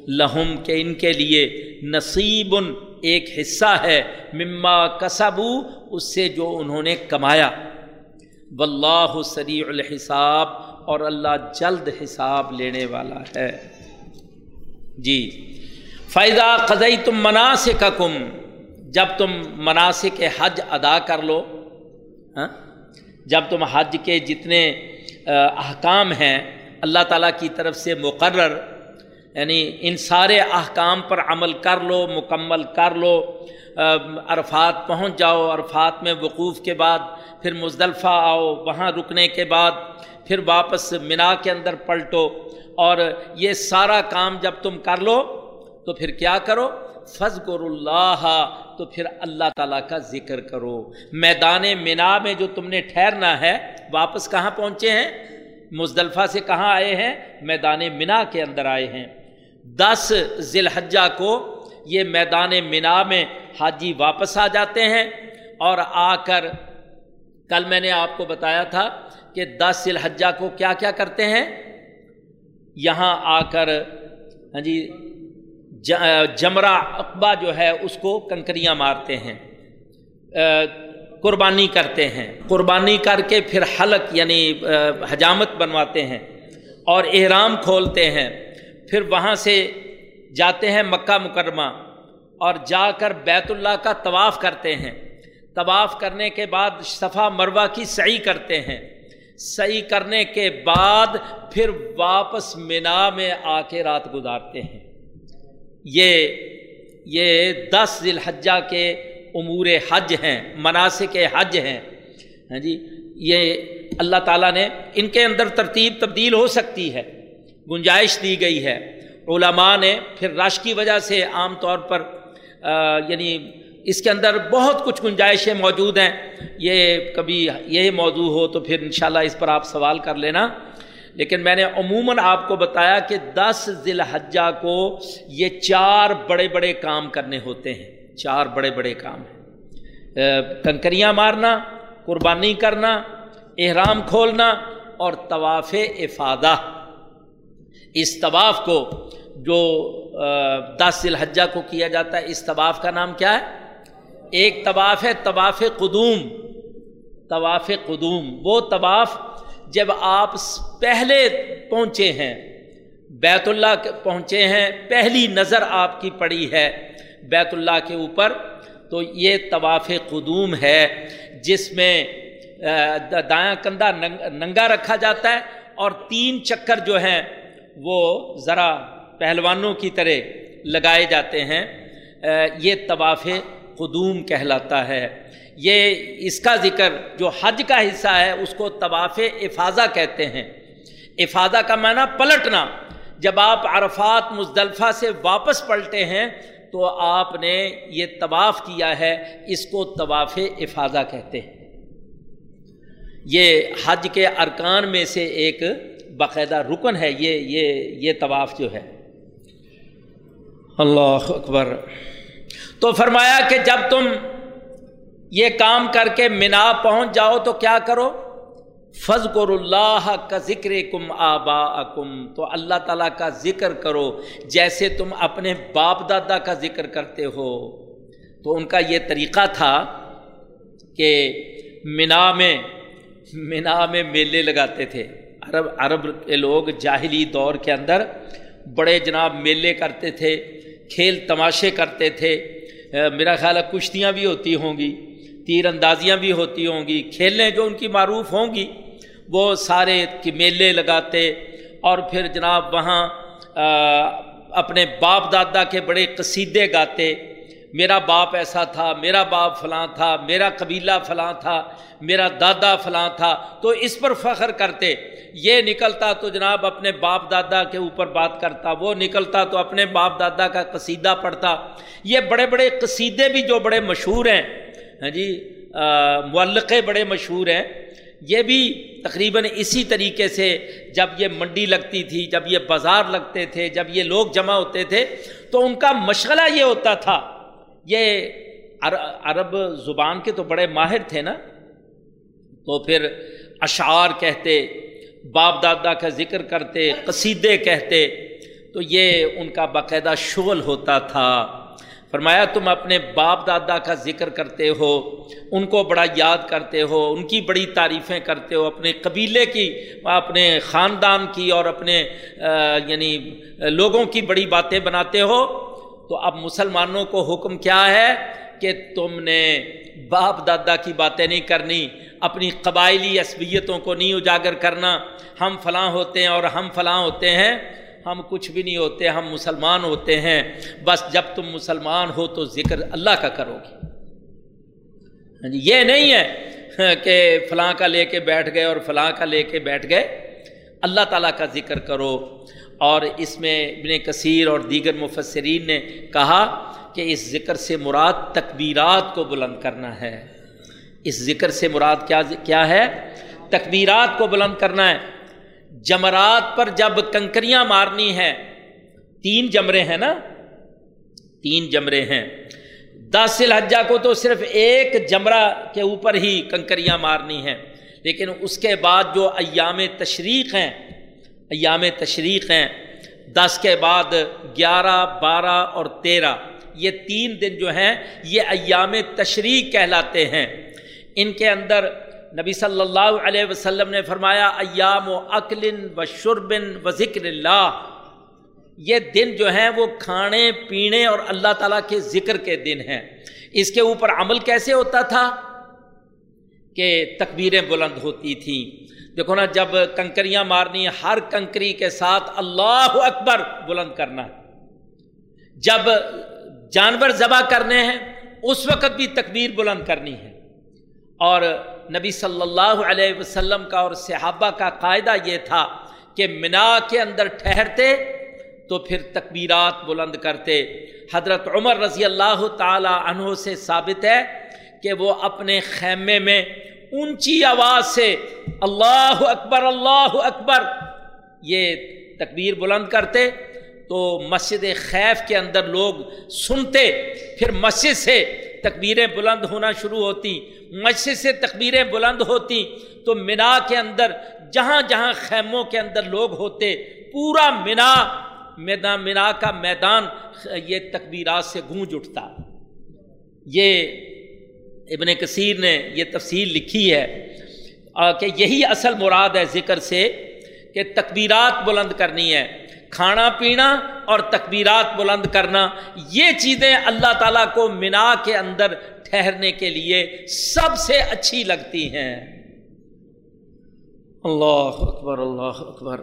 لہم کے ان کے لیے نصیب ایک حصہ ہے، مما کسبو، اس سے جو انہوں نے کمایا۔ واللہ سریع الحساب، اور اللہ جلد حساب لینے والا ہے۔ جی۔ فائدہ قزئی تم مناسب کم جب تم مناسب حج ادا کر لو ہاں؟ جب تم حج کے جتنے احکام ہیں، اللہ تعالیٰ کی طرف سے مقرر یعنی ان سارے احکام پر عمل کر لو، مکمل کر لو عرفات پہنچ جاؤ، عرفات میں وقوف کے بعد پھر مزدلفہ آؤ، وہاں رکنے کے بعد پھر واپس منا کے اندر پلٹو۔ اور یہ سارا کام جب تم کر لو تو پھر کیا کرو؟ فض اللہ تو پھر اللہ تعالیٰ کا ذکر کرو۔ میدان منا میں جو تم نے ٹھہرنا ہے، واپس کہاں پہنچے ہیں؟ مزدلفہ سے کہاں آئے ہیں؟ میدان منا کے اندر آئے ہیں۔ دس ذی الحجہ کو یہ میدان منا میں حاجی واپس آ جاتے ہیں اور آ کر کل میں نے آپ کو بتایا تھا کہ دس ذی الحجہ کو کیا کیا کرتے ہیں؟ یہاں آ کر ہاں جی جمرہ اقبا جو ہے اس کو کنکریاں مارتے ہیں قربانی کرتے ہیں۔ قربانی کر کے پھر حلق یعنی حجامت بنواتے ہیں اور احرام کھولتے ہیں۔ پھر وہاں سے جاتے ہیں مکہ مکرمہ اور جا کر بیت اللہ کا طواف کرتے ہیں۔ طواف کرنے کے بعد صفا مروہ کی صحیح کرتے ہیں۔ صحیح کرنے کے بعد پھر واپس منا میں آ کے رات گزارتے ہیں۔ یہ یہ دس ذی الحجہ کے امور حج ہیں مناسب حج ہیں۔ ہاں جی یہ اللہ تعالیٰ نے ان کے اندر ترتیب، تبدیل ہو سکتی ہے۔ گنجائش دی گئی ہے۔ علماء نے پھر رش کی وجہ سے عام طور پر یعنی اس کے اندر بہت کچھ گنجائشیں موجود ہیں۔ یہ کبھی یہ موضوع ہو تو پھر انشاءاللہ اس پر آپ سوال کر لینا۔ لیکن میں نے عموماً آپ کو بتایا کہ دس ذی الحجہ کو یہ چار بڑے بڑے کام کرنے ہوتے ہیں۔ چار بڑے بڑے کام ہیں۔ کنکریاں مارنا، قربانی کرنا، احرام کھولنا اور طواف افادہ۔ اس طواف کو جو دس الحجہ کو کیا جاتا ہے، اس طواف کا نام کیا ہے؟ ایک طواف ہے طواف قدوم طواف قدوم۔ وہ طواف جب آپ پہلے پہنچے ہیں، بیت اللہ پہنچے ہیں، پہلی نظر آپ کی پڑی ہے بیت اللہ کے اوپر، تو یہ طواف قدوم ہے، جس میں دایاں کندھا ننگا رکھا جاتا ہے اور تین چکر جو ہیں وہ ذرا پہلوانوں کی طرح لگائے جاتے ہیں۔ یہ طواف قدوم کہلاتا ہے۔ یہ اس کا ذکر جو حج کا حصہ ہے، اس کو طواف افاظہ کہتے ہیں۔ افاظہ کا معنی پلٹنا۔ جب آپ عرفات، مزدلفہ سے واپس پلٹے ہیں، تو آپ نے یہ طواف کیا ہے، اس کو طواف افاظہ کہتے ہیں۔ یہ حج کے ارکان میں سے ایک باقاعدہ رکن ہے یہ یہ یہ طواف جو ہے۔ اللہ اکبر۔ تو فرمایا کہ جب تم یہ کام کر کے منا پہنچ جاؤ تو کیا کرو؟ فض اللہ کا ذکر کم آبا کم تو اللہ تعالیٰ کا ذکر کرو جیسے تم اپنے باپ دادا کا ذکر کرتے ہو۔ تو ان کا یہ طریقہ تھا کہ منا میں منا میں میلے لگاتے تھے۔ عرب عرب کے لوگ جاہلی دور کے اندر بڑے جناب میلے کرتے تھے، کھیل تماشے کرتے تھے۔ میرا خیال ہے کشتیاں بھی ہوتی ہوں گی، تیر اندازیاں بھی ہوتی ہوں گی، کھیلیں جو ان کی معروف ہوں گی، وہ سارے کی میلے لگاتے۔ اور پھر جناب وہاں اپنے باپ دادا کے بڑے قصیدے گاتے۔ میرا باپ ایسا تھا، میرا باپ فلاں تھا، میرا قبیلہ فلاں تھا، میرا دادا فلاں تھا۔ تو اس پر فخر کرتے، یہ نکلتا تو جناب اپنے باپ دادا کے اوپر بات کرتا، وہ نکلتا تو اپنے باپ دادا کا قصیدہ پڑھتا۔ یہ بڑے بڑے قصیدے بھی جو بڑے مشہور ہیں ہاں جی معلقے بڑے مشہور ہیں۔ یہ بھی تقریباً اسی طریقے سے جب یہ منڈی لگتی تھی، جب یہ بازار لگتے تھے، جب یہ لوگ جمع ہوتے تھے، تو ان کا مشغلہ یہ ہوتا تھا۔ یہ عرب زبان کے تو بڑے ماہر تھے نا؟ تو پھر اشعار کہتے، باپ دادا کا ذکر کرتے، قصیدے کہتے، تو یہ ان کا باقاعدہ شغل ہوتا تھا۔ فرمایا، تم اپنے باپ دادا کا ذکر کرتے ہو، ان کو بڑا یاد کرتے ہو، ان کی بڑی تعریفیں کرتے ہو، اپنے قبیلے کی، اپنے خاندان کی اور اپنے یعنی لوگوں کی بڑی باتیں بناتے ہو۔ تو اب مسلمانوں کو حکم کیا ہے کہ تم نے باپ دادا کی باتیں نہیں کرنی، اپنی قبائلی عصبیتوں کو نہیں اجاگر کرنا۔ ہم فلاں ہوتے ہیں اور ہم فلاں ہوتے ہیں، ہم کچھ بھی نہیں ہوتے، ہم مسلمان ہوتے ہیں۔ بس جب تم مسلمان ہو تو ذکر اللہ کا کرو گے۔ ہاں جی، یہ نہیں ہے کہ فلاں کا لے کے بیٹھ گئے اور فلاں کا لے کے بیٹھ گئے۔ اللہ تعالیٰ کا ذکر کرو۔ اور اس میں ابن کثیر اور دیگر مفسرین نے کہا کہ اس ذکر سے مراد تکبیرات کو بلند کرنا ہے۔ اس ذکر سے مراد کیا کیا ہے؟ تکبیرات کو بلند کرنا ہے۔ جمرات پر جب کنکریاں مارنی ہے تین جمرے ہیں نا؟ تین جمرے ہیں۔ دس الحجہ کو تو صرف ایک جمرہ کے اوپر ہی کنکریاں مارنی ہیں، لیکن اس کے بعد جو ایام تشریق ہیں ایام تشریق ہیں۔ دس کے بعد گیارہ، بارہ اور تیرہ۔ یہ تین دن جو ہیں، یہ ایام تشریق کہلاتے ہیں۔ ان کے اندر نبی صلی اللہ علیہ وسلم نے فرمایا، ایام و عقل و شربن و ذکر اللہ۔ یہ دن جو ہیں، وہ کھانے، پینے اور اللہ تعالیٰ کے ذکر کے دن ہیں۔ اس کے اوپر عمل کیسے ہوتا تھا؟ کہ تکبیریں بلند ہوتی تھیں۔ دیکھو نا، جب کنکریاں مارنی، ہر کنکری کے ساتھ اللہ اکبر بلند کرنا۔ جب جانور ذبح کرنے ہیں، اس وقت بھی تکبیر بلند کرنی ہے۔ اور نبی صلی اللہ علیہ وسلم کا اور صحابہ کا قاعدہ یہ تھا کہ منا کے اندر ٹھہرتے تو پھر تکبیرات بلند کرتے۔ حضرت عمر رضی اللہ تعالی عنہ سے ثابت ہے کہ وہ اپنے خیمے میں اونچی آواز سے، اللہ اکبر اللہ اکبر، یہ تکبیر بلند کرتے تو مسجد خیف کے اندر لوگ سنتے۔ پھر مسجد سے تکبیریں بلند ہونا شروع ہوتی، مسجد سے تکبیریں بلند ہوتی تو منا کے اندر، جہاں جہاں خیموں کے اندر لوگ ہوتے، پورا منا میدان منا کا میدان یہ تکبیرات سے گونج اٹھتا۔ یہ ابن کثیر نے یہ تفصیل لکھی ہے کہ یہی اصل مراد ہے ذکر سے کہ تکبیرات بلند کرنی ہے، کھانا پینا اور تکبیرات بلند کرنا، یہ چیزیں اللہ تعالیٰ کو منا کے اندر ٹھہرنے کے لیے سب سے اچھی لگتی ہیں۔ اللہ اکبر اللہ اکبر۔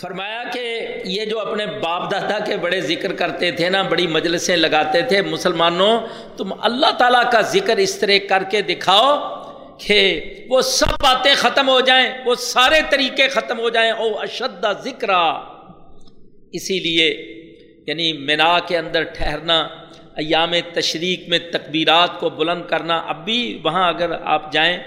فرمایا کہ یہ جو اپنے باپ دادا کے بڑے ذکر کرتے تھے نا، بڑی مجلسیں لگاتے تھے مسلمانوں، تم اللہ تعالیٰ کا ذکر اس طرح کر کے دکھاؤ کہ وہ سب باتیں ختم ہو جائیں، وہ سارے طریقے ختم ہو جائیں، او اشد ذکر اسی لیے یعنی منا کے اندر ٹھہرنا، ایام تشریق میں تکبیرات کو بلند کرنا، اب بھی وہاں اگر آپ جائیں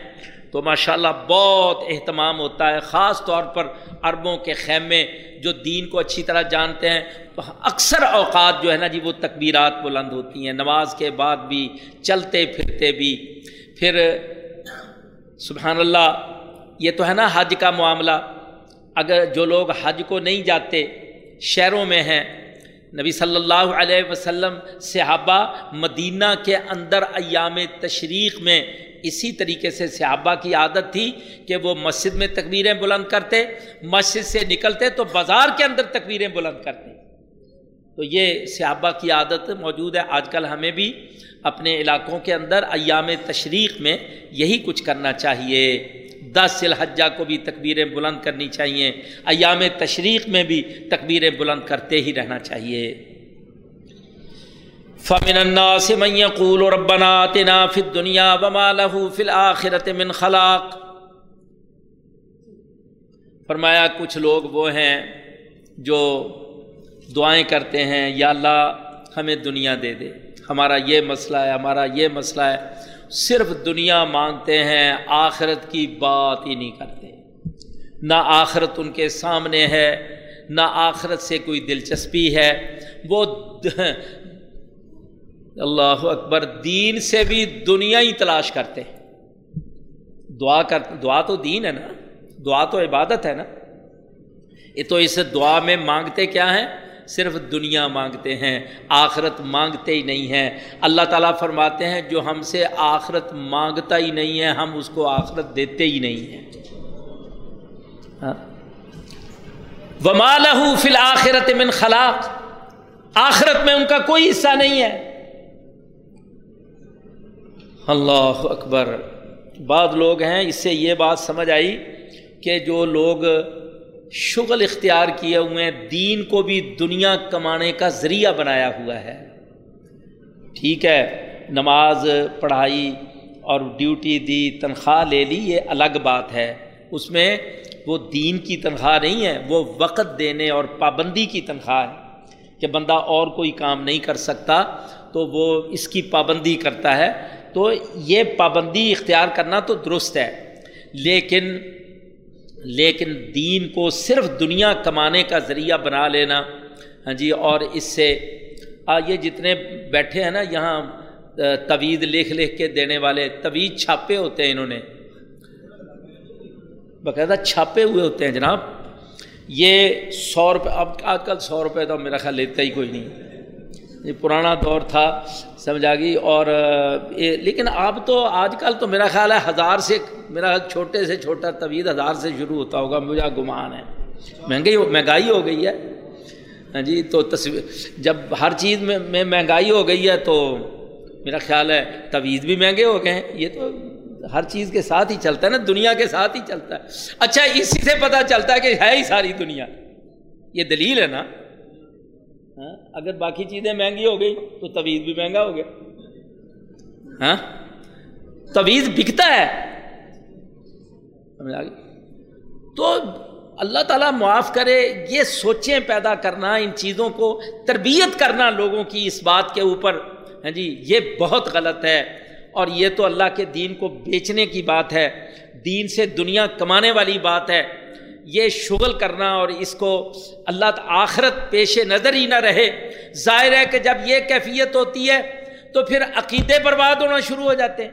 تو ماشاء اللہ بہت اہتمام ہوتا ہے، خاص طور پر عربوں کے خیمے جو دین کو اچھی طرح جانتے ہیں۔ اکثر اوقات جو ہے نا جی وہ تکبیرات بلند ہوتی ہیں، نماز کے بعد بھی، چلتے پھرتے بھی۔ پھر سبحان اللہ، یہ تو ہے نا حج کا معاملہ۔ اگر جو لوگ حج کو نہیں جاتے، شہروں میں ہیں نبی صلی اللہ علیہ وسلم صحابہ مدینہ کے اندر ایام تشریق میں اسی طریقے سے صحابہ کی عادت تھی کہ وہ مسجد میں تکبیریں بلند کرتے، مسجد سے نکلتے تو بازار کے اندر تکبیریں بلند کرتے۔ تو یہ صحابہ کی عادت موجود ہے۔ آج کل ہمیں بھی اپنے علاقوں کے اندر ایام تشریق میں یہی کچھ کرنا چاہیے۔ دس الحجہ کو بھی تکبیریں بلند کرنی چاہیے، ایام تشریق میں بھی تکبیریں بلند کرتے ہی رہنا چاہیے۔ فمن الناس من يقول ربنا آتنا في الدنيا وما له في الآخرة من خلاق۔ فرمایا، کچھ لوگ وہ ہیں جو دعائیں کرتے ہیں، یا اللہ ہمیں دنیا دے دے، ہمارا یہ مسئلہ ہے، ہمارا یہ مسئلہ ہے۔ صرف دنیا مانگتے ہیں، آخرت کی بات ہی نہیں کرتے۔ نہ آخرت ان کے سامنے ہے، نہ آخرت سے کوئی دلچسپی ہے۔ وہ اللہ اکبر، دین سے بھی دنیا ہی تلاش کرتے۔ دعا کر دعا تو دین ہے نا۔ دعا تو عبادت ہے نا۔ یہ تو اس دعا میں مانگتے کیا ہیں؟ صرف دنیا مانگتے ہیں، آخرت مانگتے ہی نہیں ہیں۔ اللہ تعالیٰ فرماتے ہیں، جو ہم سے آخرت مانگتا ہی نہیں ہے، ہم اس کو آخرت دیتے ہی نہیں ہیں۔ ہاں؟ ومالہ فی الآخرت من خلاق۔ آخرت میں ان کا کوئی حصہ نہیں ہے۔ اللہ اکبر۔ بعض لوگ ہیں، اس سے یہ بات سمجھ آئی کہ جو لوگ شغل اختیار کیے ہوئے ہیں، دین کو بھی دنیا کمانے کا ذریعہ بنایا ہوا ہے۔ ٹھیک ہے، نماز، پڑھائی اور ڈیوٹی دی تنخواہ لے لی، یہ الگ بات ہے۔ اس میں وہ دین کی تنخواہ نہیں ہے، وہ وقت دینے اور پابندی کی تنخواہ ہے۔ کہ بندہ اور کوئی کام نہیں کر سکتا تو وہ اس کی پابندی کرتا ہے۔ تو یہ پابندی اختیار کرنا تو درست ہے، لیکن لیکن دین کو صرف دنیا کمانے کا ذریعہ بنا لینا ہاں جی اور اس سے یہ جتنے بیٹھے ہیں نا، یہاں طویز لکھ لکھ کے دینے والے طویز چھاپے ہوتے ہیں انہوں نے۔ باقاعدہ چھاپے ہوئے ہوتے ہیں جناب۔ یہ سو روپے، اب آج کل سو روپے تو میرا خیال لیتا ہی کوئی نہیں۔ یہ پرانا دور تھا سمجھا گی اور لیکن اب تو آج کل تو میرا خیال ہے ہزار سے، میرا چھوٹے سے چھوٹا طویل ہزار سے شروع ہوتا ہوگا، مجھے گمان ہے۔ مہنگی مہنگائی ہو گئی ہے۔ ہاں جی تو تصویر، جب ہر چیز میں میں مہنگائی ہو گئی ہے تو میرا خیال ہے طویز بھی مہنگے ہو گئے ہیں۔ یہ تو ہر چیز کے ساتھ ہی چلتا ہے نا، دنیا کے ساتھ ہی چلتا ہے۔ اچھا اسی سے پتہ چلتا ہے کہ ہے ہی ساری دنیا۔ یہ دلیل ہے نا۔ ہاں اگر باقی چیزیں مہنگی ہو گئی تو طویز بھی مہنگا ہو گیا۔ ہاں؟ طویز بکتا ہے۔ سمجھ آ تو اللہ تعالیٰ معاف کرے، یہ سوچیں پیدا کرنا، ان چیزوں کو تربیت کرنا لوگوں کی اس بات کے اوپر۔ ہاں جی یہ بہت غلط ہے۔ اور یہ تو اللہ کے دین کو بیچنے کی بات ہے۔ دین سے دنیا کمانے والی بات ہے۔ یہ شغل کرنا اور اس کو اللہ آخرت پیش نظر ہی نہ رہے۔ ظاہر ہے کہ جب یہ کیفیت ہوتی ہے تو پھر عقیدے برباد ہونا شروع ہو جاتے ہیں۔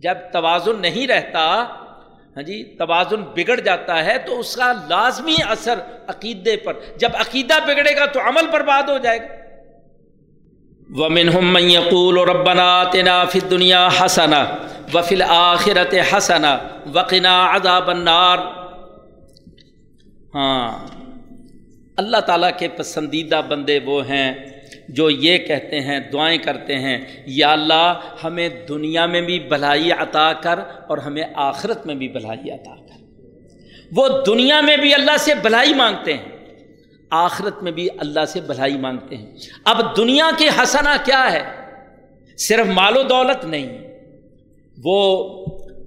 جب توازن نہیں رہتا ہاں جی توازن بگڑ جاتا ہے تو اس کا لازمی اثر عقیدے پر۔ جب عقیدہ بگڑے گا تو عمل برباد ہو جائے گا۔ ومن یقول و ربنا تنا فی دنیا حسنا وفل آخرت حسنا وقنا عذاب النار۔ ہاں۔ اللہ تعالیٰ کے پسندیدہ بندے وہ ہیں جو یہ کہتے ہیں، دعائیں کرتے ہیں، یا اللہ، ہمیں دنیا میں بھی بھلائی عطا کر اور ہمیں آخرت میں بھی بھلائی عطا کر۔ وہ دنیا میں بھی اللہ سے بھلائی مانگتے ہیں، آخرت میں بھی اللہ سے بھلائی مانگتے ہیں۔ اب دنیا کے حسنا کیا ہے؟ صرف مال و دولت نہیں۔ وہ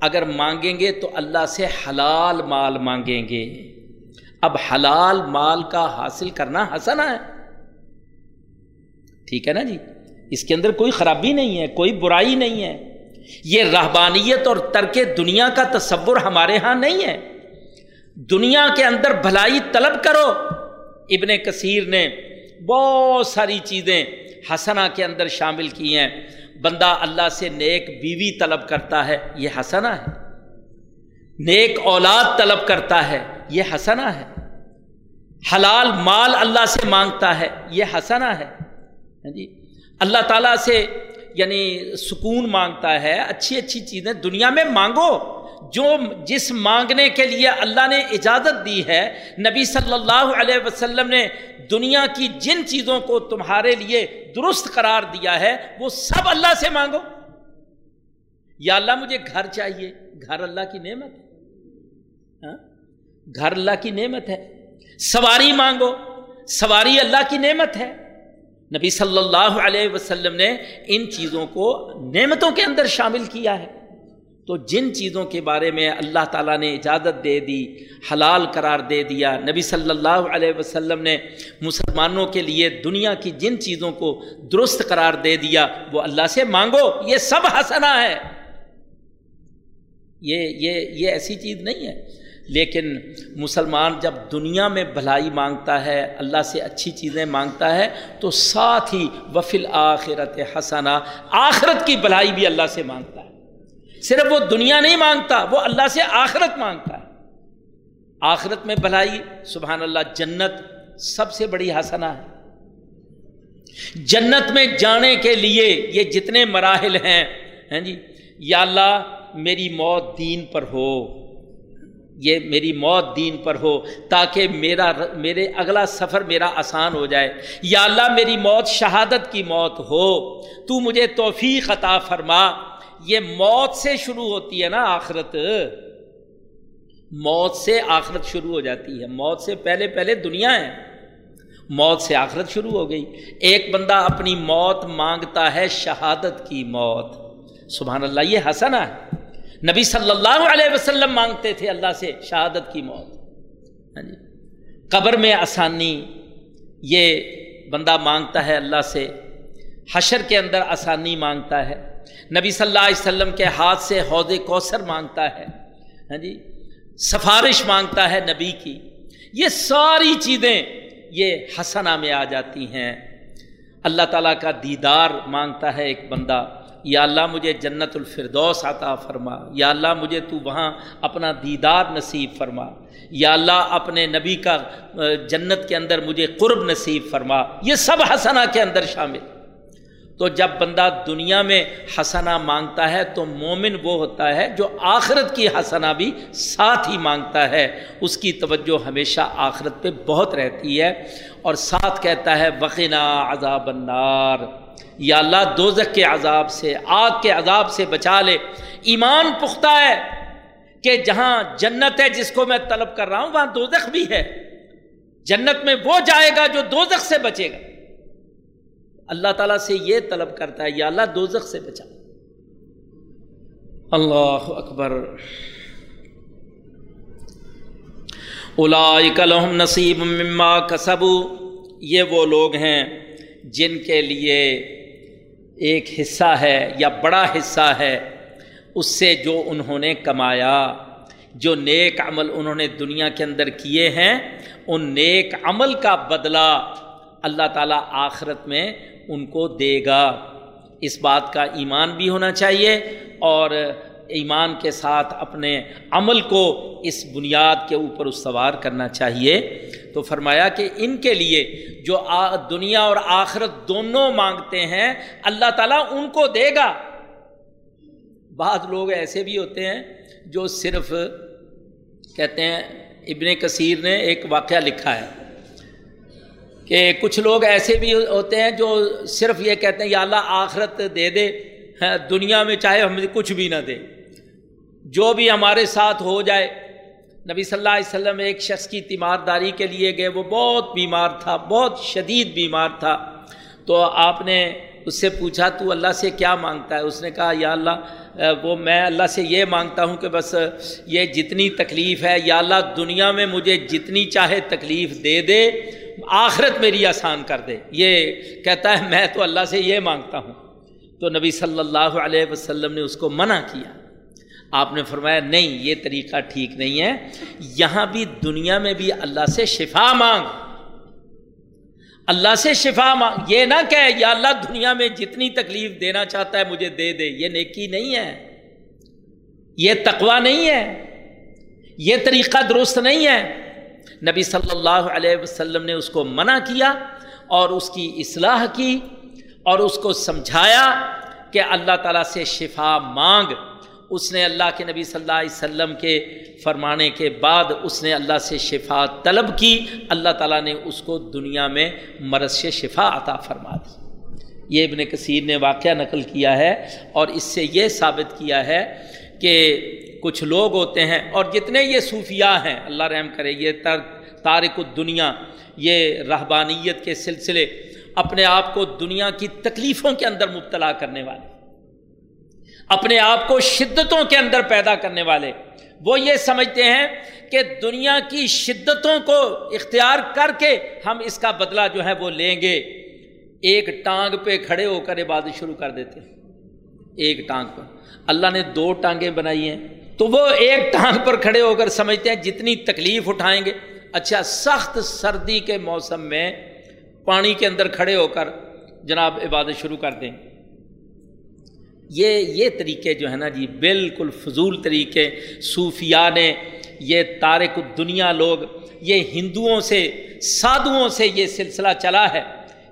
اگر مانگیں گے تو اللہ سے حلال مال مانگیں گے۔ اب حلال مال کا حاصل کرنا حسنا ہے۔ ٹھیک ہے نا جی؟ اس کے اندر کوئی خرابی نہیں ہے، کوئی برائی نہیں ہے۔ یہ رہبانیت اور ترک دنیا کا تصور ہمارے ہاں نہیں ہے۔ دنیا کے اندر بھلائی طلب کرو۔ ابن کثیر نے بہت ساری چیزیں حسنا کے اندر شامل کی ہیں۔ بندہ اللہ سے نیک بیوی طلب کرتا ہے، یہ حسنا ہے۔ نیک اولاد طلب کرتا ہے، یہ حسنا ہے۔ حلال مال اللہ سے مانگتا ہے، یہ حسنا ہے۔ ہاں جی؟ اللہ تعالیٰ سے یعنی سکون مانگتا ہے، اچھی اچھی چیزیں دنیا میں مانگو۔ جو جس مانگنے کے لیے اللہ نے اجازت دی ہے، نبی صلی اللہ علیہ وسلم نے دنیا کی جن چیزوں کو تمہارے لیے درست قرار دیا ہے، وہ سب اللہ سے مانگو۔ یا اللہ، مجھے گھر چاہیے۔ گھر اللہ کی نعمت ہے۔ ہاں؟ گھر اللہ کی نعمت ہے۔ سواری مانگو۔ سواری اللہ کی نعمت ہے۔ نبی صلی اللہ علیہ وسلم نے ان چیزوں کو نعمتوں کے اندر شامل کیا ہے۔ تو جن چیزوں کے بارے میں اللہ تعالیٰ نے اجازت دے دی، حلال قرار دے دیا، نبی صلی اللہ علیہ وسلم نے مسلمانوں کے لیے دنیا کی جن چیزوں کو درست قرار دے دیا، وہ اللہ سے مانگو۔ یہ سب حسنا ہے۔ یہ یہ یہ ایسی چیز نہیں ہے۔ لیکن مسلمان جب دنیا میں بھلائی مانگتا ہے، اللہ سے اچھی چیزیں مانگتا ہے، تو ساتھ ہی وفل آخرت حسنا آخرت کی بھلائی بھی اللہ سے مانگتا ہے۔ صرف وہ دنیا نہیں مانگتا، وہ اللہ سے آخرت مانگتا ہے۔ آخرت میں بھلائی، سبحان اللہ، جنت سب سے بڑی حسنا ہے۔ جنت میں جانے کے لیے یہ جتنے مراحل ہیں جی یا اللہ، میری موت دین پر ہو۔ یہ میری موت دین پر ہو تاکہ میرا میرے اگلا سفر میرا آسان ہو جائے۔ یا اللہ، میری موت شہادت کی موت ہو۔ تو مجھے توفیق عطا فرما۔ یہ موت سے شروع ہوتی ہے نا آخرت۔ موت سے آخرت شروع ہو جاتی ہے۔ موت سے پہلے پہلے دنیا ہے۔ موت سے آخرت شروع ہو گئی۔ ایک بندہ اپنی موت مانگتا ہے شہادت کی موت۔ سبحان اللہ، یہ حسنا ہے۔ نبی صلی اللہ علیہ وسلم مانگتے تھے اللہ سے شہادت کی موت۔ ہاں جی۔ قبر میں آسانی، یہ بندہ مانگتا ہے اللہ سے، حشر کے اندر آسانی مانگتا ہے۔ نبی صلی اللہ علیہ وسلم کے ہاتھ سے حوض کوثر مانگتا ہے۔ ہاں جی۔ سفارش مانگتا ہے نبی کی۔ یہ ساری چیزیں یہ حسنا میں آ جاتی ہیں۔ اللہ تعالیٰ کا دیدار مانگتا ہے ایک بندہ۔ یا اللہ مجھے جنت الفردوس عطا فرما، یا اللہ مجھے تو وہاں اپنا دیدار نصیب فرما، یا اللہ اپنے نبی کا جنت کے اندر مجھے قرب نصیب فرما۔ یہ سب حسنا کے اندر شامل۔ تو جب بندہ دنیا میں حسنا مانگتا ہے تو مومن وہ ہوتا ہے جو آخرت کی حسنا بھی ساتھ ہی مانگتا ہے۔ اس کی توجہ ہمیشہ آخرت پہ بہت رہتی ہے۔ اور ساتھ کہتا ہے، وقنا عذاب النار۔ یا اللہ دوزک کے عذاب سے، آگ کے عذاب سے بچا لے۔ ایمان پختہ ہے کہ جہاں جنت ہے جس کو میں طلب کر رہا ہوں، وہاں دوزخ بھی ہے۔ جنت میں وہ جائے گا جو دوزخ سے بچے گا۔ اللہ تعالیٰ سے یہ طلب کرتا ہے، یا اللہ دوزخ سے بچا۔ اللہ اکبر۔ لهم نصیب مما کسبو یہ وہ لوگ ہیں جن کے لیے ایک حصہ ہے یا بڑا حصہ ہے، اس سے جو انہوں نے کمایا، جو نیک عمل انہوں نے دنیا کے اندر کیے ہیں، ان نیک عمل کا بدلہ اللہ تعالیٰ آخرت میں ان کو دے گا۔ اس بات کا ایمان بھی ہونا چاہیے اور ایمان کے ساتھ اپنے عمل کو اس بنیاد کے اوپر استوار کرنا چاہیے۔ تو فرمایا کہ ان کے لیے جو دنیا اور آخرت دونوں مانگتے ہیں، اللہ تعالیٰ ان کو دے گا۔ بعض لوگ ایسے بھی ہوتے ہیں جو صرف کہتے ہیں، ابن کثیر نے ایک واقعہ لکھا ہے کہ کچھ لوگ ایسے بھی ہوتے ہیں جو صرف یہ کہتے ہیں، یا اللہ آخرت دے دے ہاں، دنیا میں چاہے ہم کچھ بھی نہ دے۔ جو بھی ہمارے ساتھ ہو جائے نبی صلی اللہ علیہ وسلم ایک شخص کی تیمارداری کے لیے گئے، وہ بہت بیمار تھا، بہت شدید بیمار تھا۔ تو آپ نے اس سے پوچھا، تو اللہ سے کیا مانگتا ہے؟ اس نے کہا، یا اللہ وہ میں اللہ سے یہ مانگتا ہوں کہ بس یہ جتنی تکلیف ہے، یا اللہ، دنیا میں مجھے جتنی چاہے تکلیف دے دے، آخرت میری آسان کر دے۔ یہ کہتا ہے، میں تو اللہ سے یہ مانگتا ہوں۔ تو نبی صلی اللہ علیہ وسلم نے اس کو منع کیا۔ آپ نے فرمایا، نہیں، یہ طریقہ ٹھیک نہیں ہے۔ یہاں بھی دنیا میں بھی اللہ سے شفا مانگ۔ اللہ سے شفا مانگ۔ یہ نہ کہ یا اللہ دنیا میں جتنی تکلیف دینا چاہتا ہے مجھے دے دے، یہ نیکی نہیں ہے۔ یہ تقوا نہیں ہے۔ یہ طریقہ درست نہیں ہے۔ نبی صلی اللہ علیہ وسلم نے اس کو منع کیا اور اس کی اصلاح کی اور اس کو سمجھایا کہ اللہ تعالیٰ سے شفا مانگ۔ اس نے اللہ کے نبی صلی اللہ علیہ وسلم کے فرمانے کے بعد اس نے اللہ سے شفا طلب کی۔ اللہ تعالیٰ نے اس کو دنیا میں مرض سے شفا عطا فرما دی۔ یہ ابن کثیر نے واقعہ نقل کیا ہے اور اس سے یہ ثابت کیا ہے کہ کچھ لوگ ہوتے ہیں اور جتنے یہ صوفیاء ہیں، اللہ رحم کرے، یہ تر، تارک الدنیا، یہ رہبانیت کے سلسلے اپنے آپ کو دنیا کی تکلیفوں کے اندر مبتلا کرنے والے۔ اپنے آپ کو شدتوں کے اندر پیدا کرنے والے۔ وہ یہ سمجھتے ہیں کہ دنیا کی شدتوں کو اختیار کر کے ہم اس کا بدلہ جو ہے وہ لیں گے۔ ایک ٹانگ پہ کھڑے ہو کر عبادت شروع کر دیتے ہیں۔ ایک ٹانگ پر۔ اللہ نے دو ٹانگیں بنائی ہیں۔ تو وہ ایک ٹانگ پر کھڑے ہو کر سمجھتے ہیں جتنی تکلیف اٹھائیں گے۔ اچھا سخت سردی کے موسم میں پانی کے اندر کھڑے ہو کر جناب عبادت شروع کر دیں۔ یہ یہ طریقے جو ہے نا جی بالکل فضول طریقے، صوفیاء نے یہ تارک دنیا لوگ، یہ ہندوؤں سے، سادھوؤں سے یہ سلسلہ چلا ہے۔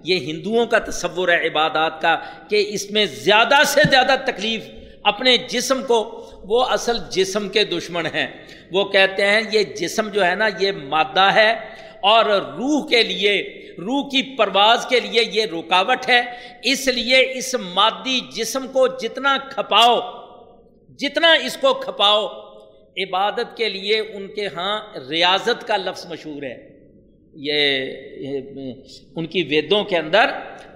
یہ ہندوؤں کا تصور ہے عبادات کا کہ اس میں زیادہ سے زیادہ تکلیف اپنے جسم کو، وہ اصل جسم کے دشمن ہیں۔ وہ کہتے ہیں یہ جسم جو ہے نا، یہ مادہ ہے۔ اور روح کے لیے، روح کی پرواز کے لیے یہ رکاوٹ ہے۔ اس لیے اس مادی جسم کو جتنا کھپاؤ، جتنا اس کو کھپاؤ، عبادت کے لیے ان کے ہاں ریاضت کا لفظ مشہور ہے۔ یہ ان کی ویدوں کے اندر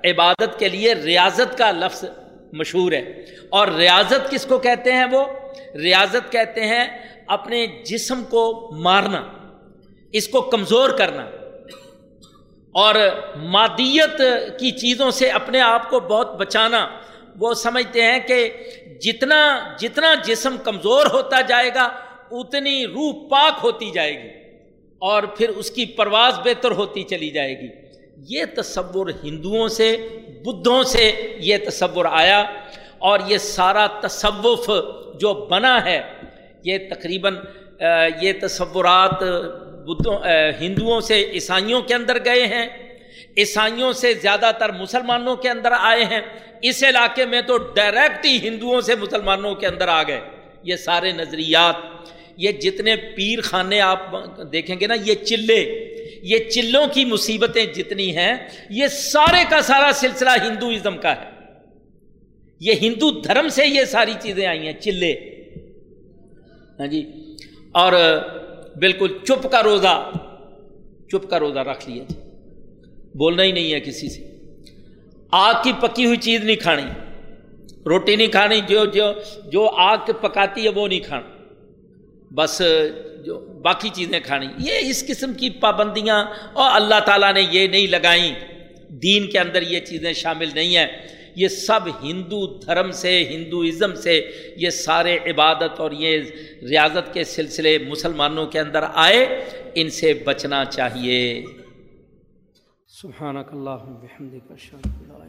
عبادت کے لیے ریاضت کا لفظ مشہور ہے۔ اور ریاضت کس کو کہتے ہیں وہ؟ ریاضت کہتے ہیں اپنے جسم کو مارنا۔ اس کو کمزور کرنا اور مادیت کی چیزوں سے اپنے آپ کو بہت بچانا، وہ سمجھتے ہیں کہ جتنا جتنا جسم کمزور ہوتا جائے گا، اتنی روح پاک ہوتی جائے گی اور پھر اس کی پرواز بہتر ہوتی چلی جائے گی۔ یہ تصور ہندوؤں سے، بدھوں سے یہ تصور آیا اور یہ سارا تصوف جو بنا ہے، یہ تقریباً، یہ تصورات بدھوں ہندوؤں سے عیسائیوں کے اندر گئے ہیں۔ عیسائیوں سے زیادہ تر مسلمانوں کے اندر آئے ہیں۔ اس علاقے میں تو ڈائریکٹ ہی ہندوؤں سے مسلمانوں کے اندر آ گئے۔ یہ سارے نظریات، یہ جتنے پیر خانے آپ دیکھیں گے نا، یہ چلے۔ یہ چلوں کی مصیبتیں جتنی ہیں، یہ سارے کا سارا سلسلہ ہندوازم کا ہے۔ یہ ہندو دھرم سے یہ ساری چیزیں آئی ہیں، چلے۔ ہاں جی۔ اور بالکل چپ کا روزہ، چپ کا روزہ رکھ لیا جی بولنا ہی نہیں ہے کسی سے۔ آگ کی پکی ہوئی چیز نہیں کھانی۔ روٹی نہیں کھانی، جو جو جو آگ پکاتی ہے وہ نہیں کھانا بس، جو باقی چیزیں کھانی۔ یہ اس قسم کی پابندیاں اور اللہ تعالیٰ نے یہ نہیں لگائیں۔ دین کے اندر یہ چیزیں شامل نہیں ہیں۔ یہ سب ہندو دھرم سے، ہندوازم سے یہ سارے عبادت اور یہ ریاضت کے سلسلے مسلمانوں کے اندر آئے، ان سے بچنا چاہیے۔ سبحانک اللہ